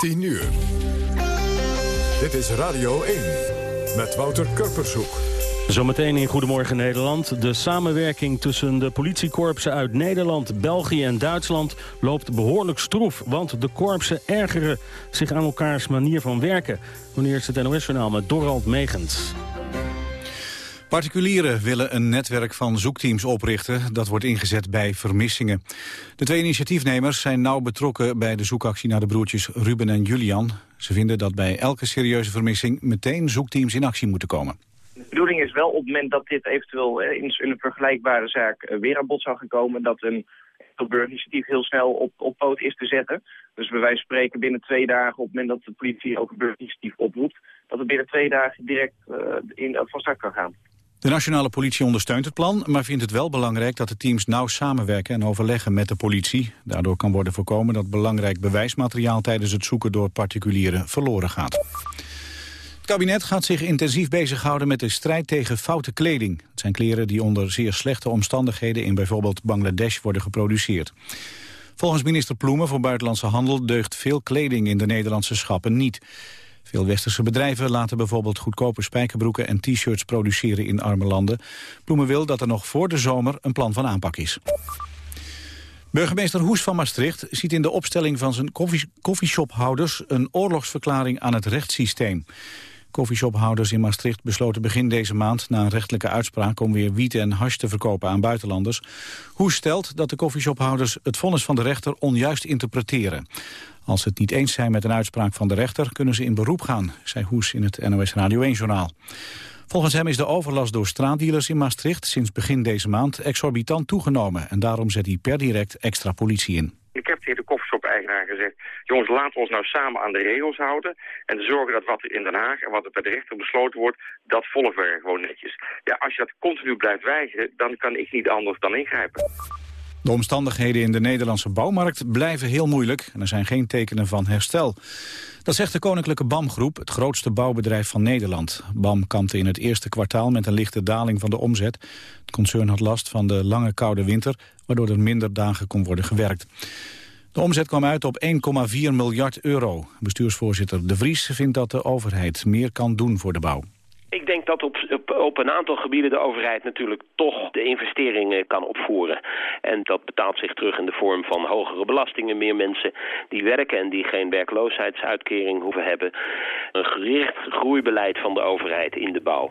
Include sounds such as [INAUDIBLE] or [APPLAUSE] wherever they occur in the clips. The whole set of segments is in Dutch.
10 uur. Dit is Radio 1 met Wouter Kurpershoek. Zometeen in Goedemorgen Nederland. De samenwerking tussen de politiekorpsen uit Nederland, België en Duitsland loopt behoorlijk stroef. Want de korpsen ergeren zich aan elkaars manier van werken. Wanneer is het NOS-journaal met Dorald Megens. Particulieren willen een netwerk van zoekteams oprichten. Dat wordt ingezet bij vermissingen. De twee initiatiefnemers zijn nauw betrokken bij de zoekactie naar de broertjes Ruben en Julian. Ze vinden dat bij elke serieuze vermissing meteen zoekteams in actie moeten komen. De bedoeling is wel op het moment dat dit eventueel in een vergelijkbare zaak eh, weer aan bod zou gekomen... dat een burgerinitiatief heel snel op, op poot is te zetten. Dus bij wijze van spreken binnen twee dagen op het moment dat de politie ook een burgerinitiatief oproept... dat het binnen twee dagen direct uh, in, van start kan gaan. De nationale politie ondersteunt het plan, maar vindt het wel belangrijk dat de teams nauw samenwerken en overleggen met de politie. Daardoor kan worden voorkomen dat belangrijk bewijsmateriaal tijdens het zoeken door particulieren verloren gaat. Het kabinet gaat zich intensief bezighouden met de strijd tegen foute kleding. Het zijn kleren die onder zeer slechte omstandigheden in bijvoorbeeld Bangladesh worden geproduceerd. Volgens minister Ploemen voor Buitenlandse Handel deugt veel kleding in de Nederlandse schappen niet. Veel westerse bedrijven laten bijvoorbeeld goedkope spijkerbroeken en t-shirts produceren in arme landen. Bloemen wil dat er nog voor de zomer een plan van aanpak is. Burgemeester Hoes van Maastricht ziet in de opstelling van zijn koffieshophouders een oorlogsverklaring aan het rechtssysteem. Koffieshophouders in Maastricht besloten begin deze maand na een rechtelijke uitspraak om weer wiet en hash te verkopen aan buitenlanders. Hoes stelt dat de koffieshophouders het vonnis van de rechter onjuist interpreteren. Als ze het niet eens zijn met een uitspraak van de rechter... kunnen ze in beroep gaan, zei Hoes in het NOS Radio 1-journaal. Volgens hem is de overlast door straatdealers in Maastricht... sinds begin deze maand exorbitant toegenomen. En daarom zet hij per direct extra politie in. Ik heb koffieshop-eigenaar gezegd... jongens, laten we ons nou samen aan de regels houden... en zorgen dat wat er in Den Haag en wat er bij de rechter besloten wordt... dat volgen we gewoon netjes. Ja, als je dat continu blijft weigeren... dan kan ik niet anders dan ingrijpen. De omstandigheden in de Nederlandse bouwmarkt blijven heel moeilijk... en er zijn geen tekenen van herstel. Dat zegt de Koninklijke BAM-groep, het grootste bouwbedrijf van Nederland. BAM kampte in het eerste kwartaal met een lichte daling van de omzet. Het concern had last van de lange koude winter... waardoor er minder dagen kon worden gewerkt. De omzet kwam uit op 1,4 miljard euro. Bestuursvoorzitter De Vries vindt dat de overheid meer kan doen voor de bouw. Ik denk dat op, op, een aantal gebieden de overheid natuurlijk toch de investeringen kan opvoeren. En dat betaalt zich terug in de vorm van hogere belastingen, meer mensen die werken en die geen werkloosheidsuitkering hoeven hebben. Een gericht groeibeleid van de overheid in de bouw.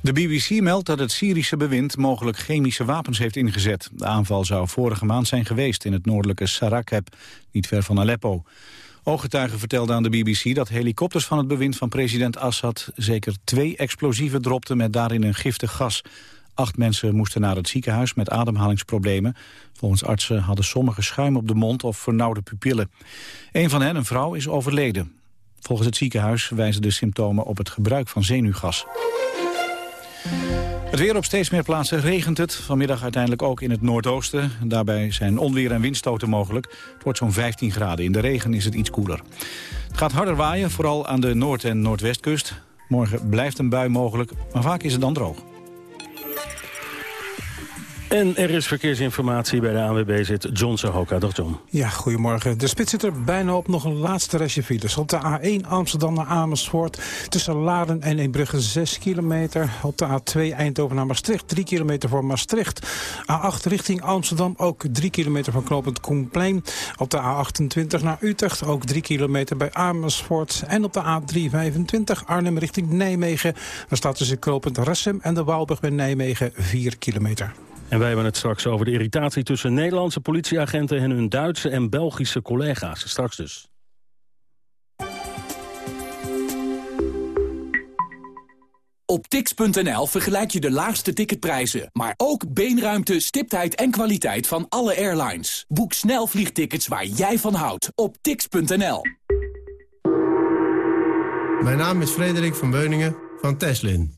De BBC meldt dat het Syrische bewind mogelijk chemische wapens heeft ingezet. De aanval zou vorige maand zijn geweest in het noordelijke Sarakeb, niet ver van Aleppo. Ooggetuigen vertelden aan de BBC dat helikopters van het bewind van president Assad zeker twee explosieven dropten met daarin een giftig gas. Acht mensen moesten naar het ziekenhuis met ademhalingsproblemen. Volgens artsen hadden sommigen schuim op de mond of vernauwde pupillen. Een van hen, een vrouw, is overleden. Volgens het ziekenhuis wijzen de symptomen op het gebruik van zenuwgas. Het weer op steeds meer plaatsen regent het. Vanmiddag uiteindelijk ook in het noordoosten. Daarbij zijn onweer en windstoten mogelijk. Het wordt zo'n 15 graden. In de regen is het iets koeler. Het gaat harder waaien, vooral aan de noord- en noordwestkust. Morgen blijft een bui mogelijk, maar vaak is het dan droog. En er is verkeersinformatie bij de ANWB zit John Sahoka. Dag John. Ja, goedemorgen. De spits zit er bijna op nog een laatste restje files. Op de A1 Amsterdam naar Amersfoort tussen Laren en Eembrugge 6 kilometer. Op de A2 Eindhoven naar Maastricht 3 kilometer voor Maastricht. A8 richting Amsterdam ook 3 kilometer van knooppunt Koenplein. Op de A28 naar Utrecht ook 3 kilometer bij Amersfoort. En op de A325 Arnhem richting Nijmegen. Daar staat tussen knooppunt Ressem en de Waalburg bij Nijmegen 4 kilometer. En wij hebben het straks over de irritatie tussen Nederlandse politieagenten en hun Duitse en Belgische collega's. Straks dus. Op tix.nl vergelijk je de laagste ticketprijzen, maar ook beenruimte, stiptheid en kwaliteit van alle airlines. Boek snel vliegtickets waar jij van houdt op tix.nl. Mijn naam is Frederik van Beuningen van Teslin.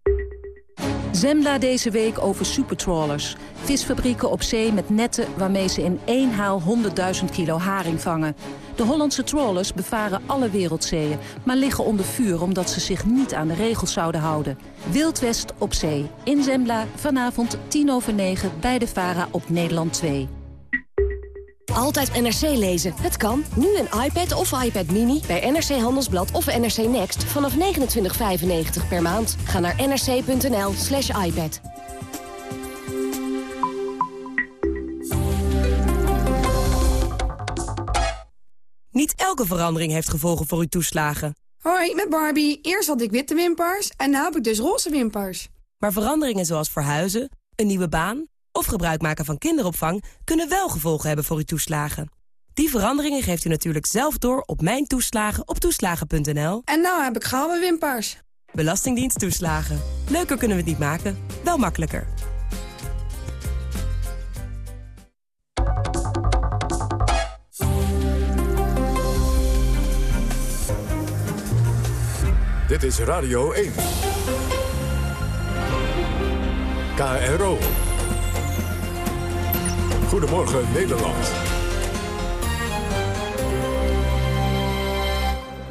Zembla deze week over supertrawlers. Visfabrieken op zee met netten waarmee ze in één haal 100.000 kilo haring vangen. De Hollandse trawlers bevaren alle wereldzeeën... maar liggen onder vuur omdat ze zich niet aan de regels zouden houden. Wildwest op zee. In Zembla vanavond 10 over 9 bij de VARA op Nederland 2. Altijd NRC lezen. Het kan. Nu een iPad of iPad Mini bij NRC Handelsblad of NRC Next vanaf 29,95 per maand. Ga naar nrc.nl slash iPad. Niet elke verandering heeft gevolgen voor uw toeslagen. Hoi, met Barbie. Eerst had ik witte wimpers en nu heb ik dus roze wimpers. Maar veranderingen zoals verhuizen, een nieuwe baan of gebruik maken van kinderopvang kunnen wel gevolgen hebben voor uw toeslagen. Die veranderingen geeft u natuurlijk zelf door op mijn toeslagen op toeslagen.nl. En nou heb ik gouden wimpers. Belastingdienst toeslagen. Leuker kunnen we het niet maken, wel makkelijker. Dit is Radio 1. KRO. Goedemorgen Nederland.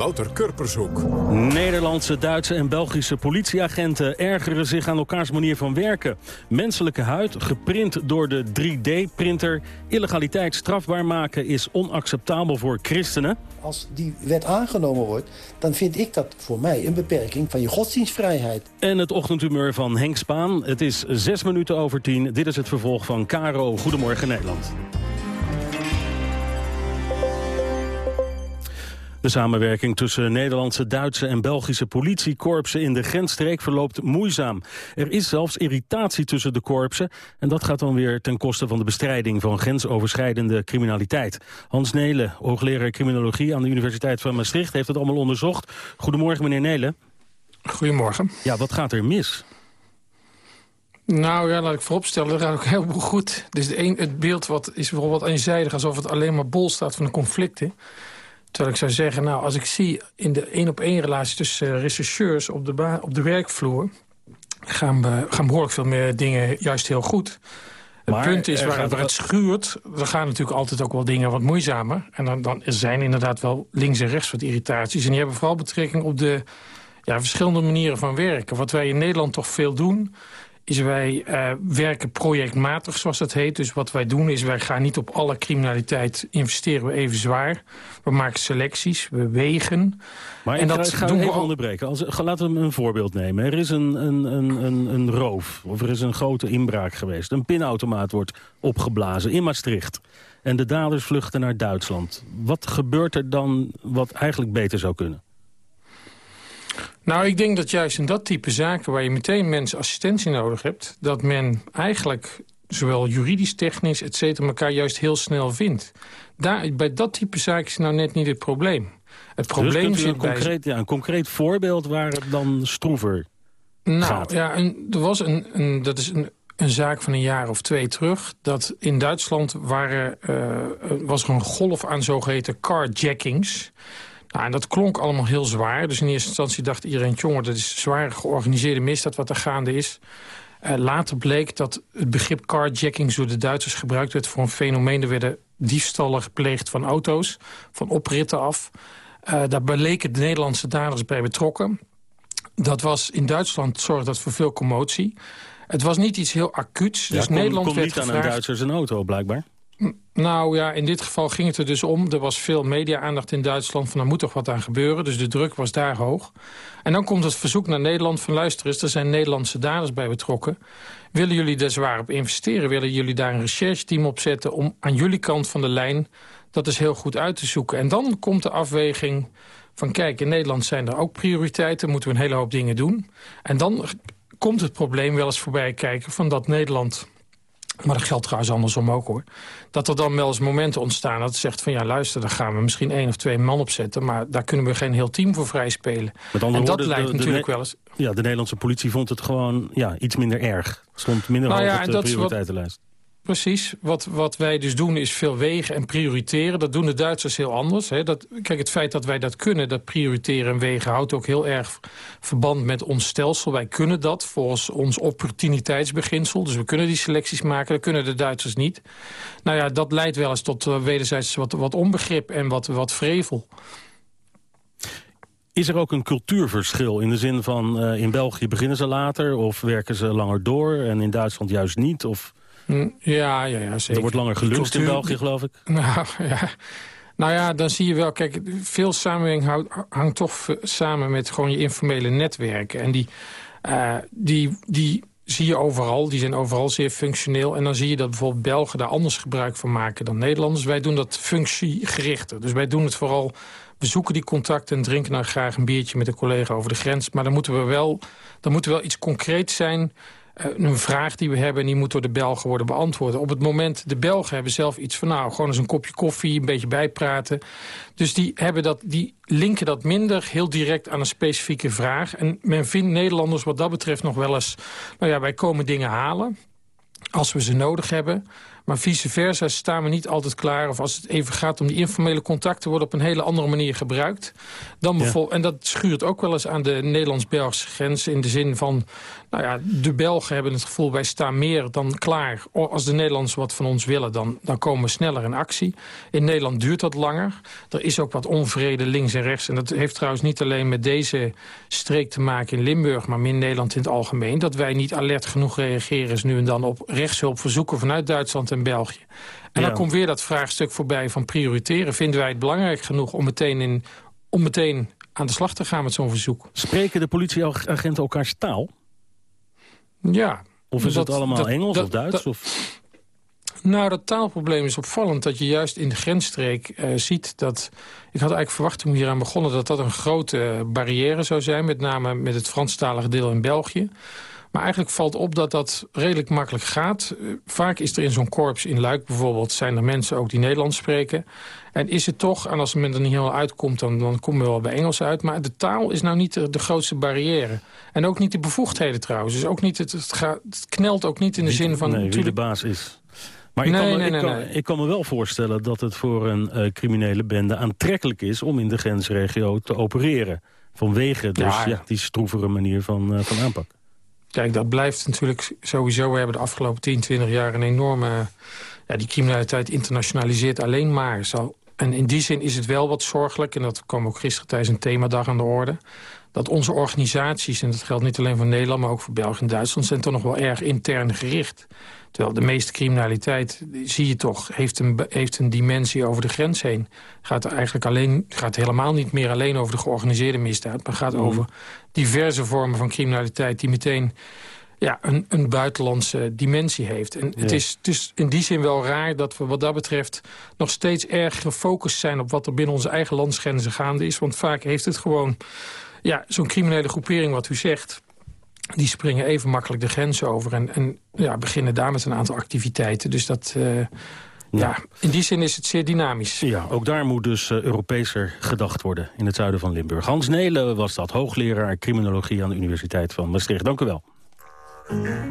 Wouter Kurpershoek. Nederlandse, Duitse en Belgische politieagenten ergeren zich aan elkaars manier van werken. Menselijke huid, geprint door de 3D-printer. Illegaliteit strafbaar maken is onacceptabel voor christenen. Als die wet aangenomen wordt, dan vind ik dat voor mij een beperking van je godsdienstvrijheid. En het ochtendhumeur van Henk Spaan. Het is zes minuten over tien. Dit is het vervolg van Caro Goedemorgen Nederland. De samenwerking tussen Nederlandse, Duitse en Belgische politiekorpsen in de grensstreek verloopt moeizaam. Er is zelfs irritatie tussen de korpsen en dat gaat dan weer ten koste van de bestrijding van grensoverschrijdende criminaliteit. Hans Nelen, hoogleraar criminologie aan de Universiteit van Maastricht, heeft het allemaal onderzocht. Goedemorgen meneer Nelen. Goedemorgen. Ja, wat gaat er mis? Nou ja, laat ik vooropstellen, dat gaat ook heel goed. Dus de een, het beeld wat is bijvoorbeeld eenzijdig... alsof het alleen maar bol staat van de conflicten. Terwijl ik zou zeggen, nou, als ik zie in de één-op-één relatie tussen uh, rechercheurs op de, op de werkvloer... Gaan, we, gaan behoorlijk veel meer dingen juist heel goed. Het Maar punt is, waar, het schuurt, dan gaan natuurlijk altijd ook wel dingen wat moeizamer. En dan, dan zijn inderdaad wel links en rechts wat irritaties. En die hebben vooral betrekking op de ja, verschillende manieren van werken. Wat wij in Nederland toch veel doen, is wij eh, werken projectmatig, zoals dat heet. Dus wat wij doen is, wij gaan niet op alle criminaliteit investeren we even zwaar. We maken selecties, we wegen. Maar en dat ga, ga doen we al- onderbreken. Als, laten we een voorbeeld nemen. Er is een, een, een, een, een roof, of er is een grote inbraak geweest. Een pinautomaat wordt opgeblazen in Maastricht. En de daders vluchten naar Duitsland. Wat gebeurt er dan wat eigenlijk beter zou kunnen? Nou, ik denk dat juist in dat type zaken... waar je meteen mensen assistentie nodig hebt... dat men eigenlijk zowel juridisch, technisch, et cetera... elkaar juist heel snel vindt. Daar, bij dat type zaken is nou net niet het probleem. Het dus probleem zit een bij... concreet, ja, een concreet voorbeeld waar het dan stroever Nou, gaat. ja, een, er was een, een, dat is een, een zaak van een jaar of twee terug... dat in Duitsland waren, eh, was er een golf aan zogeheten carjackings... Nou, en dat klonk allemaal heel zwaar. Dus in eerste instantie dacht iedereen... jongen, dat is zwaar georganiseerde misdaad wat er gaande is. Eh, later bleek dat het begrip carjacking door de Duitsers gebruikt werd... voor een fenomeen. Er werden diefstallen gepleegd van auto's, van opritten af. Eh, daar bleken de Nederlandse daders bij betrokken. Dat was in Duitsland zorgde dat voor veel commotie. Het was niet iets heel acuuts. Ja, dus kon, Nederland kon werd niet aan gevraagd... een Duitser zijn auto, blijkbaar. Nou ja, in dit geval ging het er dus om. Er was veel media-aandacht in Duitsland van er moet toch wat aan gebeuren. Dus de druk was daar hoog. En dan komt het verzoek naar Nederland van luister eens, er zijn Nederlandse daders bij betrokken. Willen jullie daar zwaar op investeren? Willen jullie daar een rechercheteam op zetten om aan jullie kant van de lijn dat is heel goed uit te zoeken? En dan komt de afweging van kijk, in Nederland zijn er ook prioriteiten, moeten we een hele hoop dingen doen. En dan komt het probleem wel eens voorbij kijken van dat Nederland maar dat geldt trouwens andersom ook hoor. Dat er dan wel eens momenten ontstaan dat het zegt van ja luister, daar gaan we misschien één of twee man op zetten. Maar daar kunnen we geen heel team voor vrij spelen. Met andere en dat woorden, lijkt de- natuurlijk wel eens. Ja, de Nederlandse politie vond het gewoon ja, iets minder erg. Stond minder Nou hoog ja, op de prioriteitenlijst. Precies. Wat, wat wij dus doen is veel wegen en prioriteren. Dat doen de Duitsers heel anders. Hè. Dat, kijk, het feit dat wij dat kunnen, dat prioriteren en wegen... houdt ook heel erg verband met ons stelsel. Wij kunnen dat volgens ons opportuniteitsbeginsel. Dus we kunnen die selecties maken, dat kunnen de Duitsers niet. Nou ja, dat leidt wel eens tot uh, wederzijds wat, wat onbegrip en wat, wat vrevel. Is er ook een cultuurverschil in de zin van... Uh, in België beginnen ze later of werken ze langer door... en in Duitsland juist niet? Of... Mm, ja, ja, ja, zeker. Er wordt langer geluncht in België, geloof ik. [LAUGHS] Nou ja, nou ja, dan zie je wel... Kijk, veel samenwerking hangt toch samen met gewoon je informele netwerken. En die, uh, die, die zie je overal. Die zijn overal zeer functioneel. En dan zie je dat bijvoorbeeld Belgen daar anders gebruik van maken dan Nederlanders. Wij doen dat functiegerichter. Dus wij doen het vooral... We zoeken die contacten en drinken dan graag een biertje met een collega over de grens. Maar dan moeten we wel, dan moet er wel iets concreets zijn eh, een vraag die we hebben en die moet door de Belgen worden beantwoord. Op het moment, de Belgen hebben zelf iets van... nou, gewoon eens een kopje koffie, een beetje bijpraten. Dus die, hebben dat, die linken dat minder heel direct aan een specifieke vraag. En men vindt Nederlanders wat dat betreft nog wel eens... nou ja, wij komen dingen halen als we ze nodig hebben. Maar vice versa staan we niet altijd klaar. Of als het even gaat om die informele contacten... worden op een hele andere manier gebruikt. Dan bijvoorbeeld, En dat schuurt ook wel eens aan de Nederlands-Belgische grens... in de zin van, nou ja, de Belgen hebben het gevoel... wij staan meer dan klaar. Als de Nederlanders wat van ons willen, dan, dan komen we sneller in actie. In Nederland duurt dat langer. Er is ook wat onvrede links en rechts. En dat heeft trouwens niet alleen met deze streek te maken in Limburg... maar in Nederland in het algemeen. Dat wij niet alert genoeg reageren is nu en dan op rechtshulpverzoeken vanuit Duitsland en België. En dan komt weer dat vraagstuk voorbij van prioriteren. Vinden wij het belangrijk genoeg om meteen, in, om meteen aan de slag te gaan met zo'n verzoek? Spreken de politieagenten elkaars taal? Ja. Of is dat, het allemaal Engels of Duits? of? Nou, dat taalprobleem is opvallend. Dat je juist in de grensstreek uh, ziet dat... Ik had eigenlijk verwacht toen we hier aan begonnen... dat dat een grote barrière zou zijn. Met name met het Franstalige deel in België. Maar eigenlijk valt op dat dat redelijk makkelijk gaat. Uh, vaak is er in zo'n korps in Luik bijvoorbeeld... zijn er mensen ook die Nederlands spreken. En is het toch, en als men er niet helemaal uitkomt... dan, dan komen we wel bij Engels uit. Maar de taal is nou niet de, de grootste barrière. En ook niet de bevoegdheden trouwens. Dus ook niet, het, het, gaat, het knelt ook niet in de zin van... Nee, wie de baas is. Maar ik, Nee, kan me, nee, ik, kan, nee. ik kan me wel voorstellen dat het voor een eh, criminele bende aantrekkelijk is... om in de grensregio te opereren. Vanwege dus, Ja, ja, ja. die stroevere manier van, eh, van aanpak. Kijk, dat blijft natuurlijk sowieso. We hebben de afgelopen 10, 20 jaar een enorme... Ja, die criminaliteit internationaliseert alleen maar. Zo. En in die zin is het wel wat zorgelijk... en dat kwam ook gisteren tijdens een themadag aan de orde... dat onze organisaties, en dat geldt niet alleen voor Nederland... maar ook voor België en Duitsland... zijn toch nog wel erg intern gericht. Terwijl de meeste criminaliteit, zie je toch, heeft een, heeft een dimensie over de grens heen. Gaat eigenlijk alleen, gaat helemaal niet meer alleen over de georganiseerde misdaad... maar gaat over diverse vormen van criminaliteit... die meteen ja, een, een buitenlandse dimensie heeft. En het, is, het is in die zin wel raar dat we wat dat betreft... nog steeds erg gefocust zijn op wat er binnen onze eigen landsgrenzen gaande is. Want vaak heeft het gewoon... Ja, zo'n criminele groepering, wat u zegt... die springen even makkelijk de grens over... en, en ja, beginnen daar met een aantal activiteiten. Dus dat... eh, ja, in die zin is het zeer dynamisch. Ja, ook daar moet dus uh, Europeeser gedacht worden in het zuiden van Limburg. Hans Nelen was dat, hoogleraar criminologie aan de Universiteit van Maastricht. Dank u wel.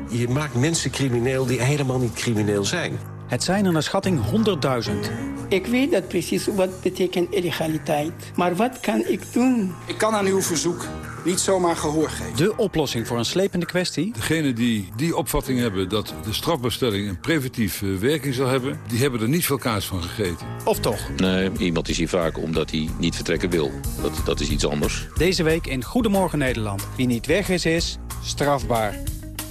Je maakt mensen crimineel die helemaal niet crimineel zijn. Het zijn er naar schatting 100.000. Ik weet dat precies wat betekent illegaliteit. Maar wat kan ik doen? Ik kan aan uw verzoek niet zomaar gehoor geven. De oplossing voor een slepende kwestie? Degenen die die opvatting hebben dat de strafbestelling een preventieve werking zal hebben... die hebben er niet veel kaas van gegeten. Of toch? Nee, iemand is hier vaak omdat hij niet vertrekken wil. Dat, dat is iets anders. Deze week in Goedemorgen Nederland. Wie niet weg is, is strafbaar.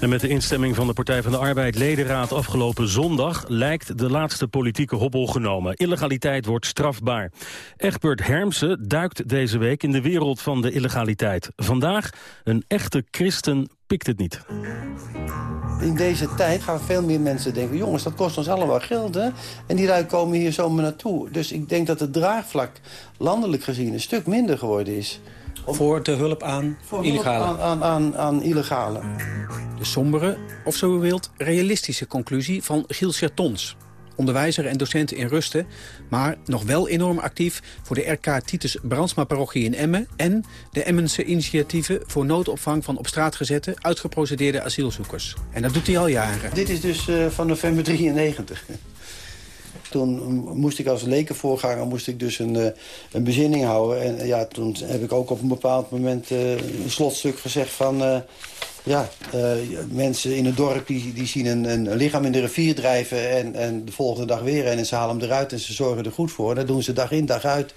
En met de instemming van de Partij van de Arbeid ledenraad afgelopen zondag... lijkt de laatste politieke hobbel genomen. Illegaliteit wordt strafbaar. Egbert Hermsen duikt deze week in de wereld van de illegaliteit. Vandaag, een echte christen pikt het niet. In deze tijd gaan veel meer mensen denken... jongens, dat kost ons allemaal geld, hè? En die lui komen hier zomaar naartoe. Dus ik denk dat het draagvlak landelijk gezien een stuk minder geworden is. Voor de hulp aan Voor illegale. hulp Aan, aan, aan, illegale. De sombere, of zo u wilt, realistische conclusie van Giel Sertons. onderwijzer en docent in rusten... maar nog wel enorm actief voor de RK Titus Brandsma parochie in Emmen... en de Emmense initiatieven voor noodopvang van op straat gezette... uitgeprocedeerde asielzoekers. En dat doet hij al jaren. Dit is dus uh, van november 93. Toen moest ik als lekenvoorganger moest ik dus een, uh, een bezinning houden. En ja, toen heb ik ook op een bepaald moment uh, een slotstuk gezegd van... Ja, mensen in het dorp die, die zien een, een, lichaam in de rivier drijven... En, en de volgende dag weer en ze halen hem eruit en ze zorgen er goed voor. Dat doen ze dag in, dag uit.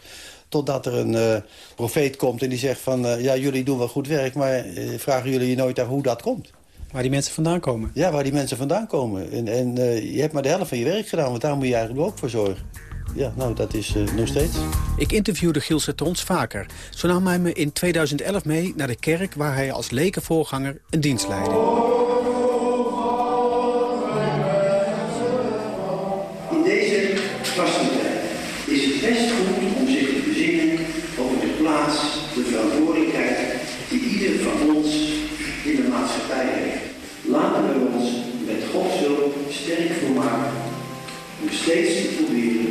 Totdat er een uh, profeet komt en die zegt van... Ja, jullie doen wel goed werk, maar vragen jullie je nooit af hoe dat komt. Waar die mensen vandaan komen? Ja, waar die mensen vandaan komen. En, en je hebt maar de helft van je werk gedaan, want daar moet je eigenlijk ook voor zorgen. Ja, nou, dat is uh, nog steeds. Ik interviewde Giel Sertons vaker. Zo nam hij me in 2011 mee naar de kerk... waar hij als lekenvoorganger een dienst leidde. Steeds te proberen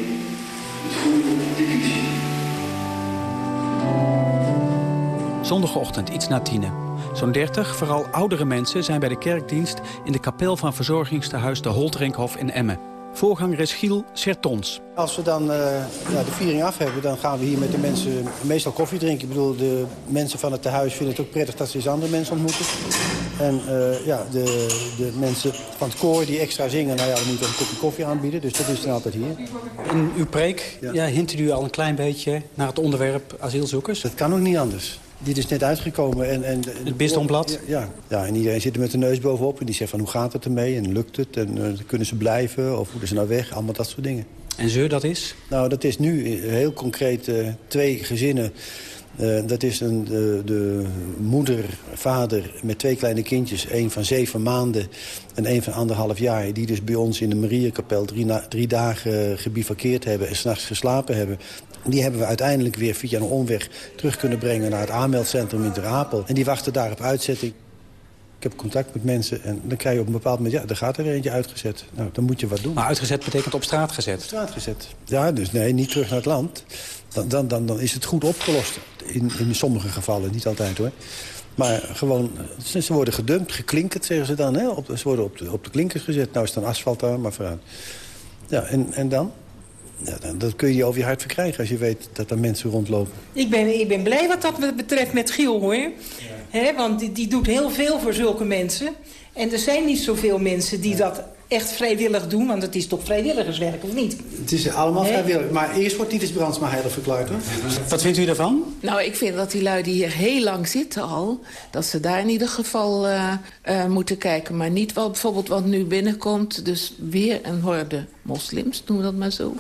het goede te. Zondagochtend, iets na tienen. Zo'n 30, vooral oudere mensen, zijn bij de kerkdienst... in de kapel van verzorgingstehuis de Holtrenkhof in Emmen. Voorganger is Giel Sertons. Als we dan uh, ja, de viering af hebben, dan gaan we hier met de mensen meestal koffie drinken. Ik bedoel, de mensen van het tehuis vinden het ook prettig dat ze eens andere mensen ontmoeten. En uh, ja, de, de mensen van het koor die extra zingen, nou ja, dan moeten we een kopje koffie aanbieden. Dus dat is dan altijd hier. In uw preek ja. Ja, hint u al een klein beetje naar het onderwerp asielzoekers? Dat kan ook niet anders. Dit is net uitgekomen. En, en, het bisdomblad? Ja, ja, en iedereen zit er met de neus bovenop. En die zegt van hoe gaat het ermee en lukt het? En uh, kunnen ze blijven of moeten ze nou weg? Allemaal dat soort dingen. En ze, dat is? Nou, dat is nu heel concreet uh, twee gezinnen. Uh, dat is een, de, de, moeder, vader met twee kleine kindjes. één van zeven maanden en één van anderhalf jaar. Die dus bij ons in de Mariakapel drie, drie dagen gebivakkeerd hebben... en s'nachts geslapen hebben. Die hebben we uiteindelijk weer via een omweg terug kunnen brengen... naar het aanmeldcentrum in Ter Apel. En die wachten daar op uitzetting. Ik heb contact met mensen en dan krijg je op een bepaald moment... ja, er gaat er eentje uitgezet. Nou, dan moet je wat doen. Maar uitgezet betekent op straat gezet? Op straat gezet. Ja, dus nee, niet terug naar het land. Dan, dan, dan, dan is het goed opgelost. In, in sommige gevallen, niet altijd hoor. Maar gewoon, ze worden gedumpt, geklinkerd, zeggen ze dan. Hè? Op, ze worden op de, op de klinkers gezet. Nou is dan asfalt daar, maar vooruit. Ja, en, en dan? Ja, dan, dat kun je over je hart verkrijgen als je weet dat er mensen rondlopen. Ik ben, ik ben blij wat dat betreft met Giel, hoor. Ja. He, want die, die doet heel veel voor zulke mensen. En er zijn niet zoveel mensen die dat echt vrijwillig doen. Want het is toch vrijwilligerswerk, of niet? Het is allemaal He? vrijwillig. Maar eerst wordt Titus Brandsma heilig verklaard, hoor. Wat vindt u daarvan? Nou, ik vind dat die lui die hier heel lang zitten al... dat ze daar in ieder geval uh, uh, moeten kijken. Maar niet wat bijvoorbeeld wat nu binnenkomt. Dus weer een horde moslims, noemen we dat maar zo.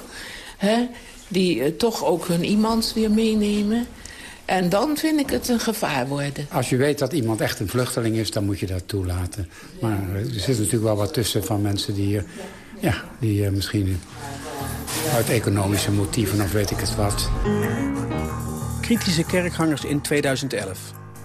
He? Die uh, toch ook hun imams weer meenemen... En dan vind ik het een gevaar worden. Als je weet dat iemand echt een vluchteling is, dan moet je dat toelaten. Maar er zit natuurlijk wel wat tussen van mensen die, ja, die uh, misschien uit economische motieven of weet ik het wat. Kritische kerkgangers in 2011.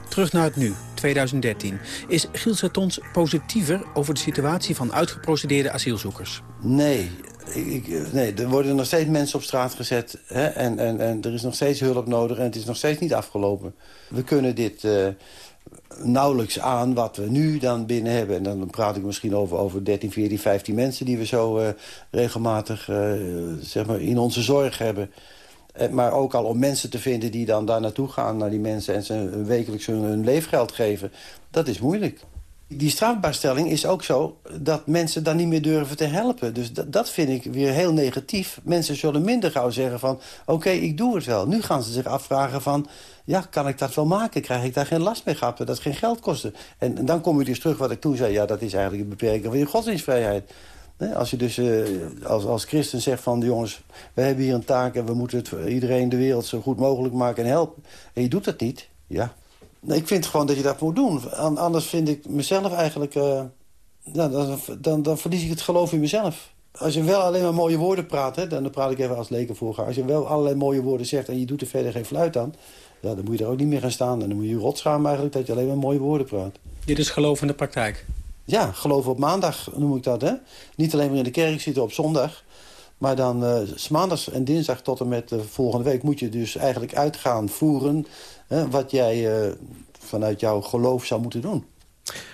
Terug naar het nu, 2013. Is Giel Satons positiever over de situatie van uitgeprocedeerde asielzoekers? Nee, ik, nee, er worden nog steeds mensen op straat gezet. Hè? En, en, en er is nog steeds hulp nodig en het is nog steeds niet afgelopen. We kunnen dit uh, nauwelijks aan wat we nu dan binnen hebben. En dan praat ik misschien over, over 13, 14, 15 mensen... die we zo uh, regelmatig zeg maar in onze zorg hebben. Maar ook al om mensen te vinden die dan daar naartoe gaan... naar die mensen en ze wekelijks hun, hun leefgeld geven. Dat is moeilijk. Die strafbaarstelling is ook zo dat mensen dan niet meer durven te helpen. Dus dat, vind ik weer heel negatief. Mensen zullen minder gauw zeggen van... oké, ik doe het wel. Nu gaan ze zich afvragen van... ja, kan ik dat wel maken? Krijg ik daar geen last mee gehad? Dat geen geld kosten? En, dan kom je dus terug wat ik toen zei. Ja, dat is eigenlijk een beperking van je godsdienstvrijheid. Als je dus uh, als, als christen zegt van... jongens, we hebben hier een taak en we moeten het iedereen de wereld zo goed mogelijk maken en helpen. En je doet dat niet, ja, Nee, ik vind gewoon dat je dat moet doen. Anders vind ik mezelf eigenlijk... Uh, ja, dan, dan, dan verlies ik het geloof in mezelf. Als je wel alleen maar mooie woorden praat... Hè, dan praat ik even als lekenvoorganger. Als je wel allerlei mooie woorden zegt en je doet er verder geen fluit aan... Ja, dan moet je er ook niet meer gaan staan. En dan moet je rotschamen eigenlijk dat je alleen maar mooie woorden praat. Dit is geloof in de praktijk? Ja, geloof op maandag noem ik dat. Hè? Niet alleen maar in de kerk zitten op zondag... Maar dan uh, maandags en dinsdag tot en met uh, volgende week... moet je dus eigenlijk uitgaan voeren... wat jij uh, vanuit jouw geloof zou moeten doen.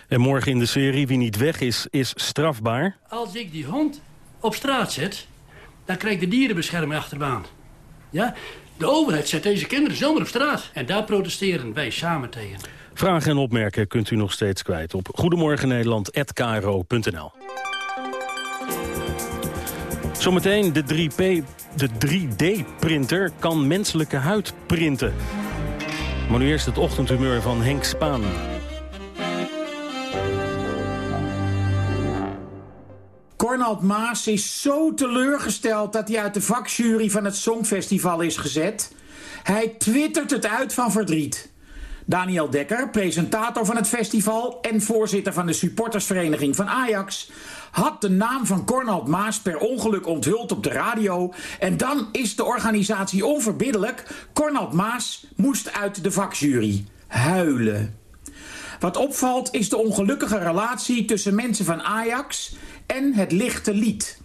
En morgen in de serie Wie niet weg is, is strafbaar. Als ik die hond op straat zet... dan krijgt de dierenbescherming achterbaan. Ja? De overheid zet deze kinderen zomaar op straat. En daar protesteren wij samen tegen. Vragen en opmerkingen kunt u nog steeds kwijt op goedemorgennederland.kro.nl. Zometeen de 3P, de 3D-printer kan menselijke huid printen. Maar nu eerst het ochtendhumeur van Henk Spaan. Cornald Maas is zo teleurgesteld dat hij uit de vakjury van het Songfestival is gezet. Hij twittert het uit van verdriet. Daniel Dekker, presentator van het festival en voorzitter van de supportersvereniging van Ajax, had de naam van Cornald Maas per ongeluk onthuld op de radio. En dan is de organisatie onverbiddelijk. Cornald Maas moest uit de vakjury. Huilen. Wat opvalt is de ongelukkige relatie tussen mensen van Ajax en het lichte lied.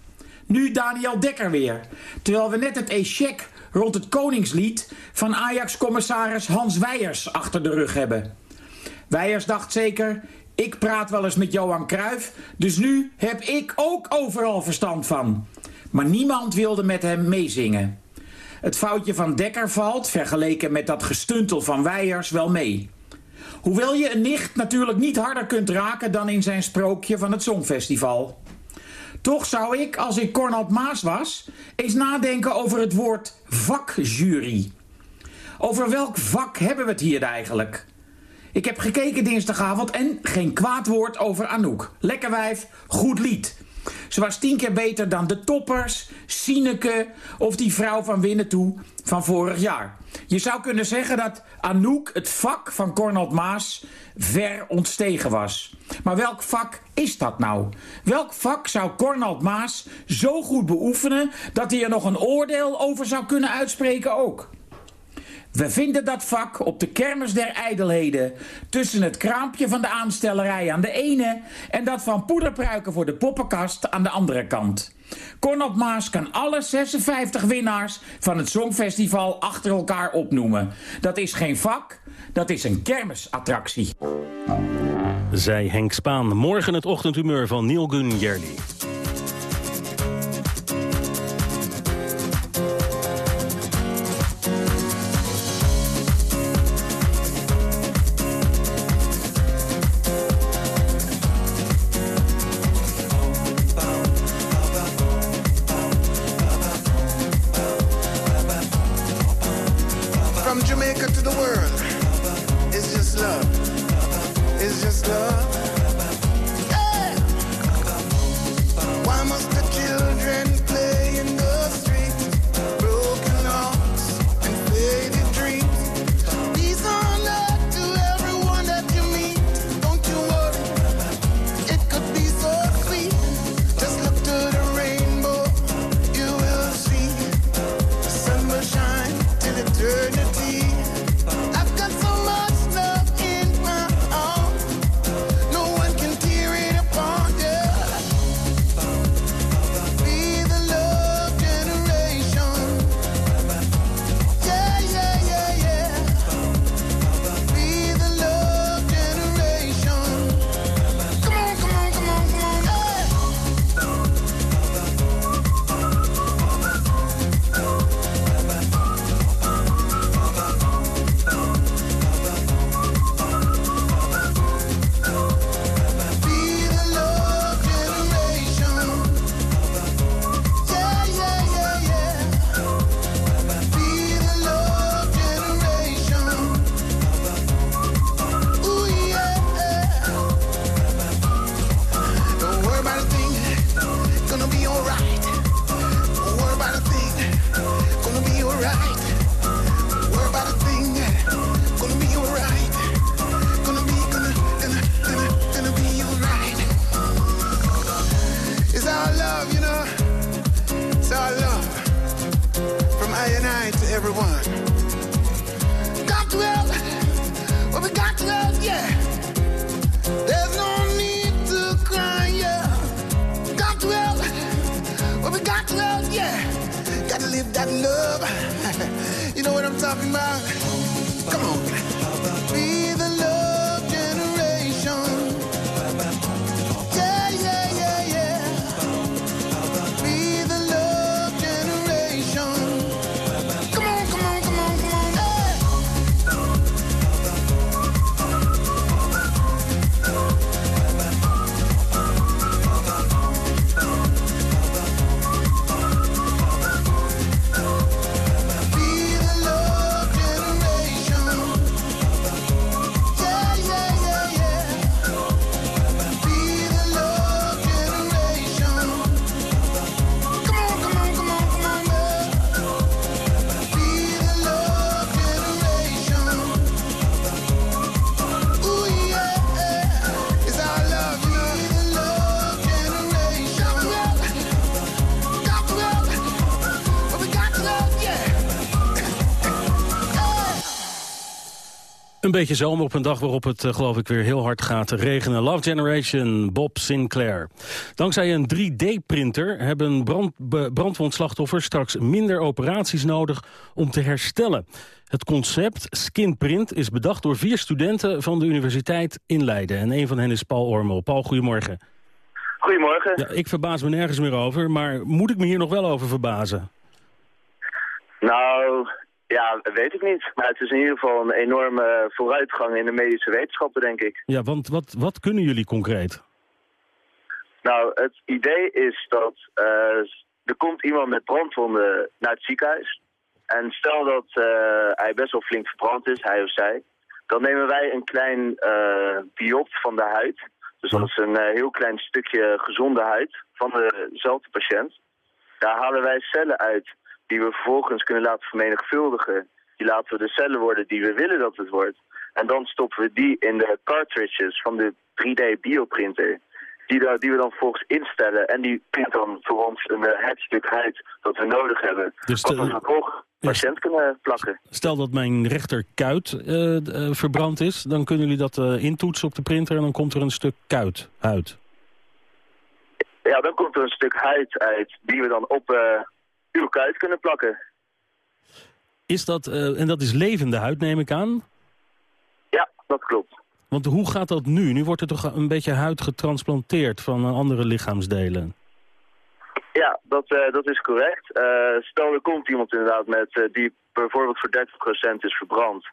Nu Daniel Dekker weer. Terwijl we net het échec rond het Koningslied van Ajax-commissaris Hans Weijers achter de rug hebben. Weijers dacht zeker, ik praat wel eens met Johan Cruijff, dus nu heb ik ook overal verstand van. Maar niemand wilde met hem meezingen. Het foutje van Dekker valt, vergeleken met dat gestuntel van Weijers, wel mee. Hoewel je een nicht natuurlijk niet harder kunt raken dan in zijn sprookje van het Songfestival. Toch zou ik, als ik Cornald Maas was, eens nadenken over het woord vakjury. Over welk vak hebben we het hier eigenlijk? Ik heb gekeken dinsdagavond en geen kwaad woord over Anouk. Lekker wijf, goed lied. Ze was tien keer beter dan de toppers, Sineke of die vrouw van Winnetou van vorig jaar. Je zou kunnen zeggen dat Anouk het vak van Cornald Maas ver ontstegen was. Maar welk vak is dat nou? Welk vak zou Cornald Maas zo goed beoefenen dat hij er nog een oordeel over zou kunnen uitspreken ook? We vinden dat vak op de kermis der ijdelheden... tussen het kraampje van de aanstellerij aan de ene... en dat van poederpruiken voor de poppenkast aan de andere kant. Cornald Maas kan alle 56 winnaars van het Songfestival achter elkaar opnoemen. Dat is geen vak, dat is een kermisattractie. Zij Henk Spaan. Morgen het ochtendhumeur van Neil Gunn Jerli. We got love. [LAUGHS] you know what I'm talking about? Beetje zomer op een dag waarop het, eh, geloof ik, weer heel hard gaat regenen. Love Generation, Bob Sinclair. Dankzij een 3D-printer hebben brand, brandwondslachtoffers straks minder operaties nodig om te herstellen. Het concept Skinprint is bedacht door vier studenten van de Universiteit in Leiden. En een van hen is Paul Ormel. Paul, goedemorgen. Goedemorgen. Ja, ik verbaas me nergens meer over, maar moet ik me hier nog wel over verbazen? Nou, ja, weet ik niet. Maar het is in ieder geval een enorme vooruitgang in de medische wetenschappen, denk ik. Ja, want wat, wat kunnen jullie concreet? Nou, het idee is dat eh, er komt iemand met brandwonden naar het ziekenhuis. En stel dat eh, hij best wel flink verbrand is, hij of zij. Dan nemen wij een klein eh biopt van de huid. Dus dat is een heel klein stukje gezonde huid van dezelfde patiënt. Daar halen wij cellen uit die we vervolgens kunnen laten vermenigvuldigen. Die laten we de cellen worden die we willen dat het wordt. En dan stoppen we die in de cartridges van de 3D bioprinter. Die, da- die we dan vervolgens instellen. En die print dan voor ons een, eh, het stuk huid dat we nodig hebben. Dus de- we vervolgens patiënt kunnen plakken. Stel dat mijn rechterkuit eh, d- eh, verbrand is, dan kunnen jullie dat eh, intoetsen op de printer en dan komt er een stuk kuit uit. Ja, dan komt er een stuk huid uit die we dan op eh, uw kunnen plakken. Is dat, eh, en dat is levende huid, neem ik aan? Ja, dat klopt. Want hoe gaat dat nu? Nu wordt er toch een beetje huid getransplanteerd van eh, andere lichaamsdelen. Ja, dat, eh, dat is correct. Stel er komt iemand inderdaad met, die bijvoorbeeld voor 30% is verbrand.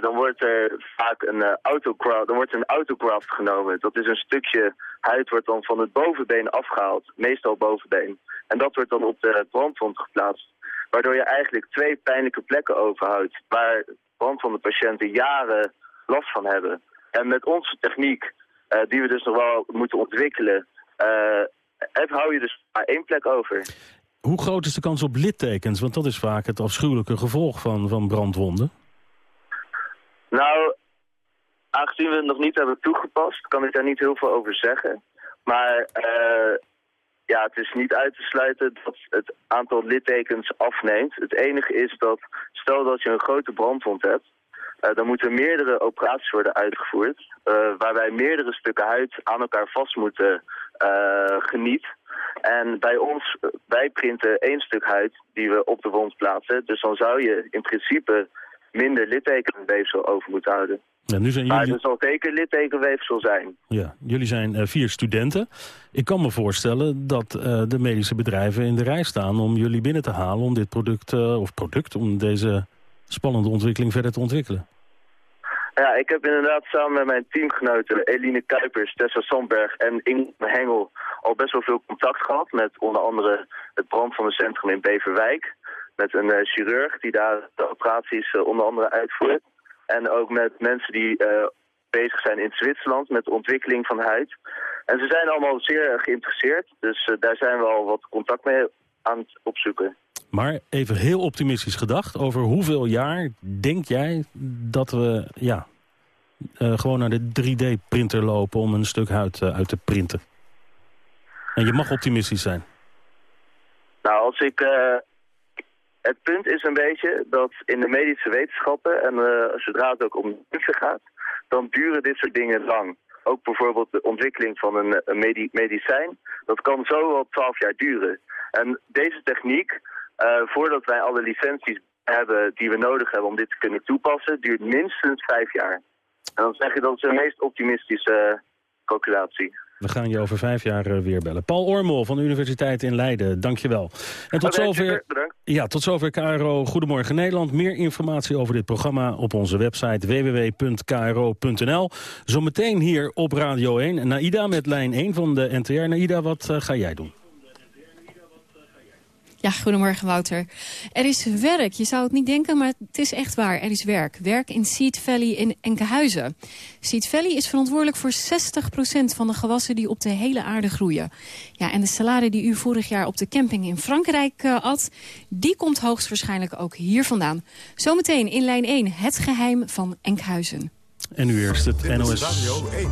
Dan wordt er vaak een, autograft, dan wordt een autograft genomen. Dat is een stukje huid wordt dan van het bovenbeen afgehaald, meestal bovenbeen. En dat wordt dan op de brandwond geplaatst. Waardoor je eigenlijk twee pijnlijke plekken overhoudt waar brandwondenpatiënten jaren last van hebben. En met onze techniek, eh, die we dus nog wel moeten ontwikkelen, het hou je dus maar één plek over. Hoe groot is de kans op littekens? Want dat is vaak het afschuwelijke gevolg van, van brandwonden. Nou, aangezien we het nog niet hebben toegepast, kan ik daar niet heel veel over zeggen. Maar eh, ja, het is niet uit te sluiten dat het aantal littekens afneemt. Het enige is dat, stel dat je een grote brandwond hebt, eh, dan moeten meerdere operaties worden uitgevoerd. eh, waarbij meerdere stukken huid aan elkaar vast moeten eh geniet. En bij ons, wij printen één stuk huid die we op de wond plaatsen. Dus dan zou je in principe minder littekenweefsel over moeten houden. Ja, nu zijn Maar jullie, er zal zeker littekenweefsel zijn. ja, jullie zijn eh, vier studenten. Ik kan me voorstellen dat eh, de medische bedrijven in de rij staan om jullie binnen te halen om dit product, eh, of product, om deze spannende ontwikkeling verder te ontwikkelen. Ja, ik heb inderdaad samen met mijn teamgenoten Eline Kuipers, Tessa Sandberg en Inge Hengel al best wel veel contact gehad met onder andere het brandwondencentrum in Beverwijk. Met een chirurg die daar de operaties onder andere uitvoert. En ook met mensen die eh, bezig zijn in Zwitserland met de ontwikkeling van huid. En ze zijn allemaal zeer geïnteresseerd, dus eh, daar zijn we al wat contact mee aan het opzoeken. Maar even heel optimistisch gedacht, over hoeveel jaar denk jij dat we ja, eh, gewoon naar de 3D-printer lopen om een stuk huid uit te printen? En je mag optimistisch zijn. Nou, als ik... het punt is een beetje dat in de medische wetenschappen, en eh, zodra het ook om mensen gaat, dan duren dit soort dingen lang. Ook bijvoorbeeld de ontwikkeling van een, een medi- medicijn, dat kan zo wel twaalf jaar duren. En deze techniek eh, voordat wij alle licenties hebben die we nodig hebben om dit te kunnen toepassen, duurt minstens vijf jaar. En dan zeg je dat is de meest optimistische eh, calculatie. We gaan je over vijf jaar eh, weer bellen. Paul Ormel van de Universiteit in Leiden, dankjewel. En tot zover, ja, tot zover KRO Goedemorgen Nederland. Meer informatie over dit programma op onze website www.kro.nl. Zometeen hier op Radio 1. Naida met lijn 1 van de NTR. Naida, wat eh, ga jij doen? Ja, goedemorgen Wouter. Er is werk. Je zou het niet denken, maar het is echt waar. Er is werk. Werk in Seed Valley in Enkhuizen. Seed Valley is verantwoordelijk voor 60% van de gewassen die op de hele aarde groeien. Ja, en de salade die u vorig jaar op de camping in Frankrijk eh, at... die komt hoogstwaarschijnlijk ook hier vandaan. Zometeen in lijn 1 het geheim van Enkhuizen. En nu eerst het NOS. Radio 1.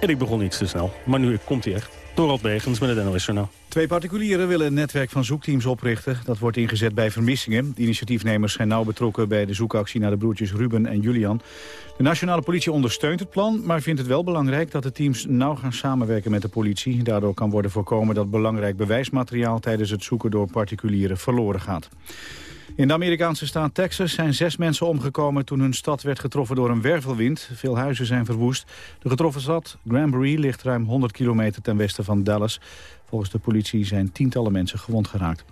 En ik begon iets te snel, maar nu komt hij echt. Dorald Begens met het NOS. Twee particulieren willen een netwerk van zoekteams oprichten. Dat wordt ingezet bij vermissingen. De initiatiefnemers zijn nauw betrokken bij de zoekactie naar de broertjes Ruben en Julian. De nationale politie ondersteunt het plan, maar vindt het wel belangrijk dat de teams nauw gaan samenwerken met de politie. Daardoor kan worden voorkomen dat belangrijk bewijsmateriaal tijdens het zoeken door particulieren verloren gaat. In de Amerikaanse staat Texas zijn zes mensen omgekomen toen hun stad werd getroffen door een wervelwind. Veel huizen zijn verwoest. De getroffen stad, Granbury, ligt ruim 100 kilometer ten westen van Dallas. Volgens de politie zijn tientallen mensen gewond geraakt.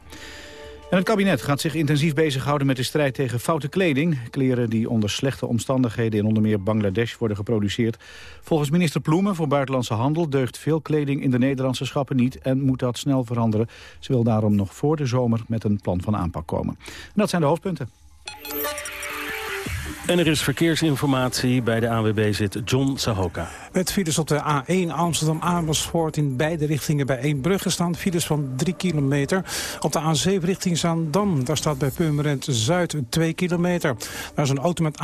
Het kabinet gaat zich intensief bezighouden met de strijd tegen foute kleding. Kleren die onder slechte omstandigheden in onder meer Bangladesh worden geproduceerd. Volgens minister Ploemen voor Buitenlandse Handel deugt veel kleding in de Nederlandse schappen niet en moet dat snel veranderen. Ze wil daarom nog voor de zomer met een plan van aanpak komen. En dat zijn de hoofdpunten. En er is verkeersinformatie. Bij de ANWB zit John Sahoka. Met files op de A1 Amsterdam-Amersfoort in beide richtingen bij Eembrugge staan. Files van 3 kilometer. Op de A7 richting Zaandam, daar staat bij Purmerend Zuid 2 kilometer. Daar is een auto met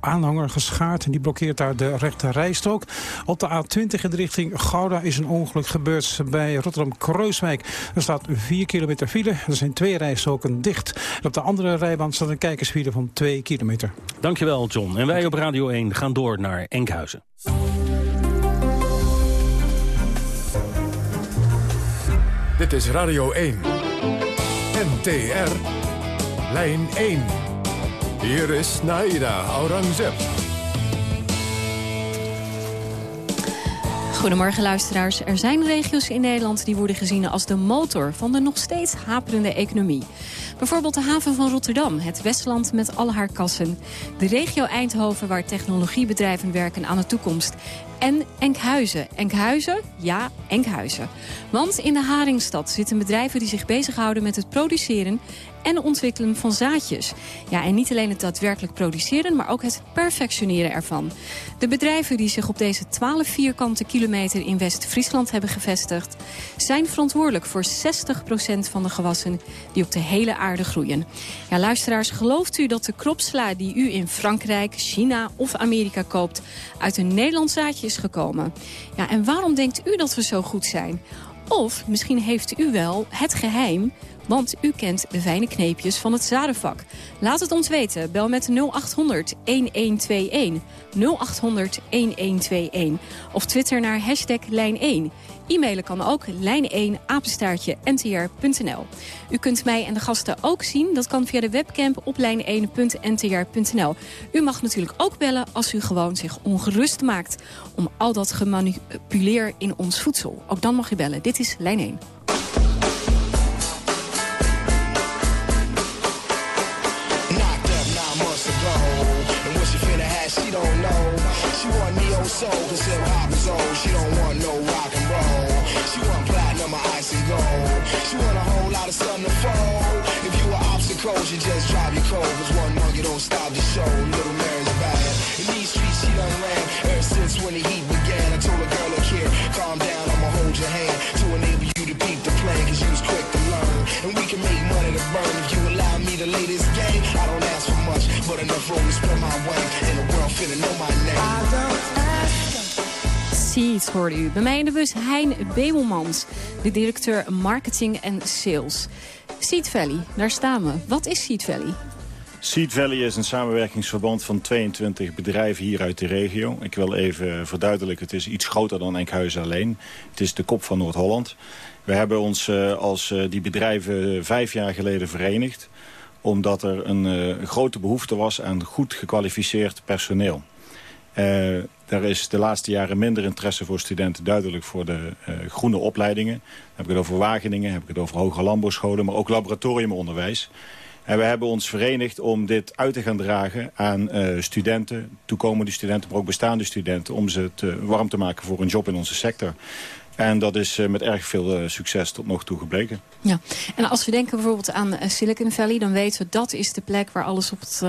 aanhanger, geschaard en die blokkeert daar de rechte rijstrook. Op de A20 in de richting Gouda is een ongeluk gebeurd bij Rotterdam-Krooswijk. Er staat 4 kilometer file. Er zijn twee rijstroken dicht. Op de andere rijbaan staat een kijkersfile van 2 kilometer. Dankjewel, John. En wij op Radio 1 gaan door naar Enkhuizen. Dit is Radio 1. NTR. Lijn 1. Hier is Naida Aurangzeb. Goedemorgen luisteraars. Er zijn regio's in Nederland die worden gezien als de motor van de nog steeds haperende economie. Bijvoorbeeld de haven van Rotterdam, het Westland met al haar kassen. De regio Eindhoven waar technologiebedrijven werken aan de toekomst. En Enkhuizen. Enkhuizen? Ja, Enkhuizen. Want in de Haringstad zitten bedrijven die zich bezighouden met het produceren en ontwikkelen van zaadjes. Ja, en niet alleen het daadwerkelijk produceren, maar ook het perfectioneren ervan. De bedrijven die zich op deze 12 vierkante kilometer in West-Friesland hebben gevestigd... zijn verantwoordelijk voor 60% van de gewassen die op de hele aarde groeien. Ja, luisteraars, gelooft u dat de kropsla die u in Frankrijk, China of Amerika koopt... uit een Nederlands zaadje is gekomen? Ja, en waarom denkt u dat we zo goed zijn? Of misschien heeft u wel het geheim want u kent de fijne kneepjes van het zadenvak. Laat het ons weten. Bel met 0800 1121. 0800 1121. Of twitter naar hashtag lijn 1. E-mailen kan ook lijn1 apenstaartje ntr.nl. U kunt mij en de gasten ook zien. Dat kan via de webcam op lijn1.ntr.nl. U mag natuurlijk ook bellen als u gewoon zich ongerust maakt... om al dat gemanipuleer in ons voedsel. Ook dan mag u bellen. Dit is lijn 1. Knocked up nine months ago. And what she finna have, she don't know. She want neo soul, cause hip hop is old. She want platinum or ice and gold. She want a whole lot of something to fold. If you were obstacles, you just drive your cold. Cause one monkey don't stop the show. Little Mary's bad. In these streets, she done ran ever since when the heat began. I told her, girl, look here, calm down, I'ma hold your hand to enable you to peep the plan. Cause you was quick to learn. And we can make money to burn if you allow me to lay this game. I don't ask for much, but enough room to spread my wings. And the world finna know my name. Seeds hoorde u. Bij mij in de bus Hein Bebelmans, de directeur marketing en sales. Seed Valley, daar staan we. Wat is Seed Valley? Seed Valley is een samenwerkingsverband van 22 bedrijven hier uit de regio. Ik wil even verduidelijken, het is iets groter dan Enkhuizen alleen. Het is de kop van Noord-Holland. We hebben ons uh, als uh, die bedrijven vijf jaar geleden verenigd... omdat er een uh, grote behoefte was aan goed gekwalificeerd personeel. Er is de laatste jaren minder interesse voor studenten duidelijk voor de groene opleidingen. Dan heb ik het over Wageningen, heb ik het over hoger landbouwscholen... maar ook laboratoriumonderwijs. En we hebben ons verenigd om dit uit te gaan dragen aan uh, studenten, toekomende studenten, maar ook bestaande studenten, om ze te, warm te maken voor een job in onze sector. En dat is uh, met erg veel uh, succes tot nog toe gebleken. Ja, en als we denken bijvoorbeeld aan Silicon Valley... dan weten we dat is de plek waar alles op het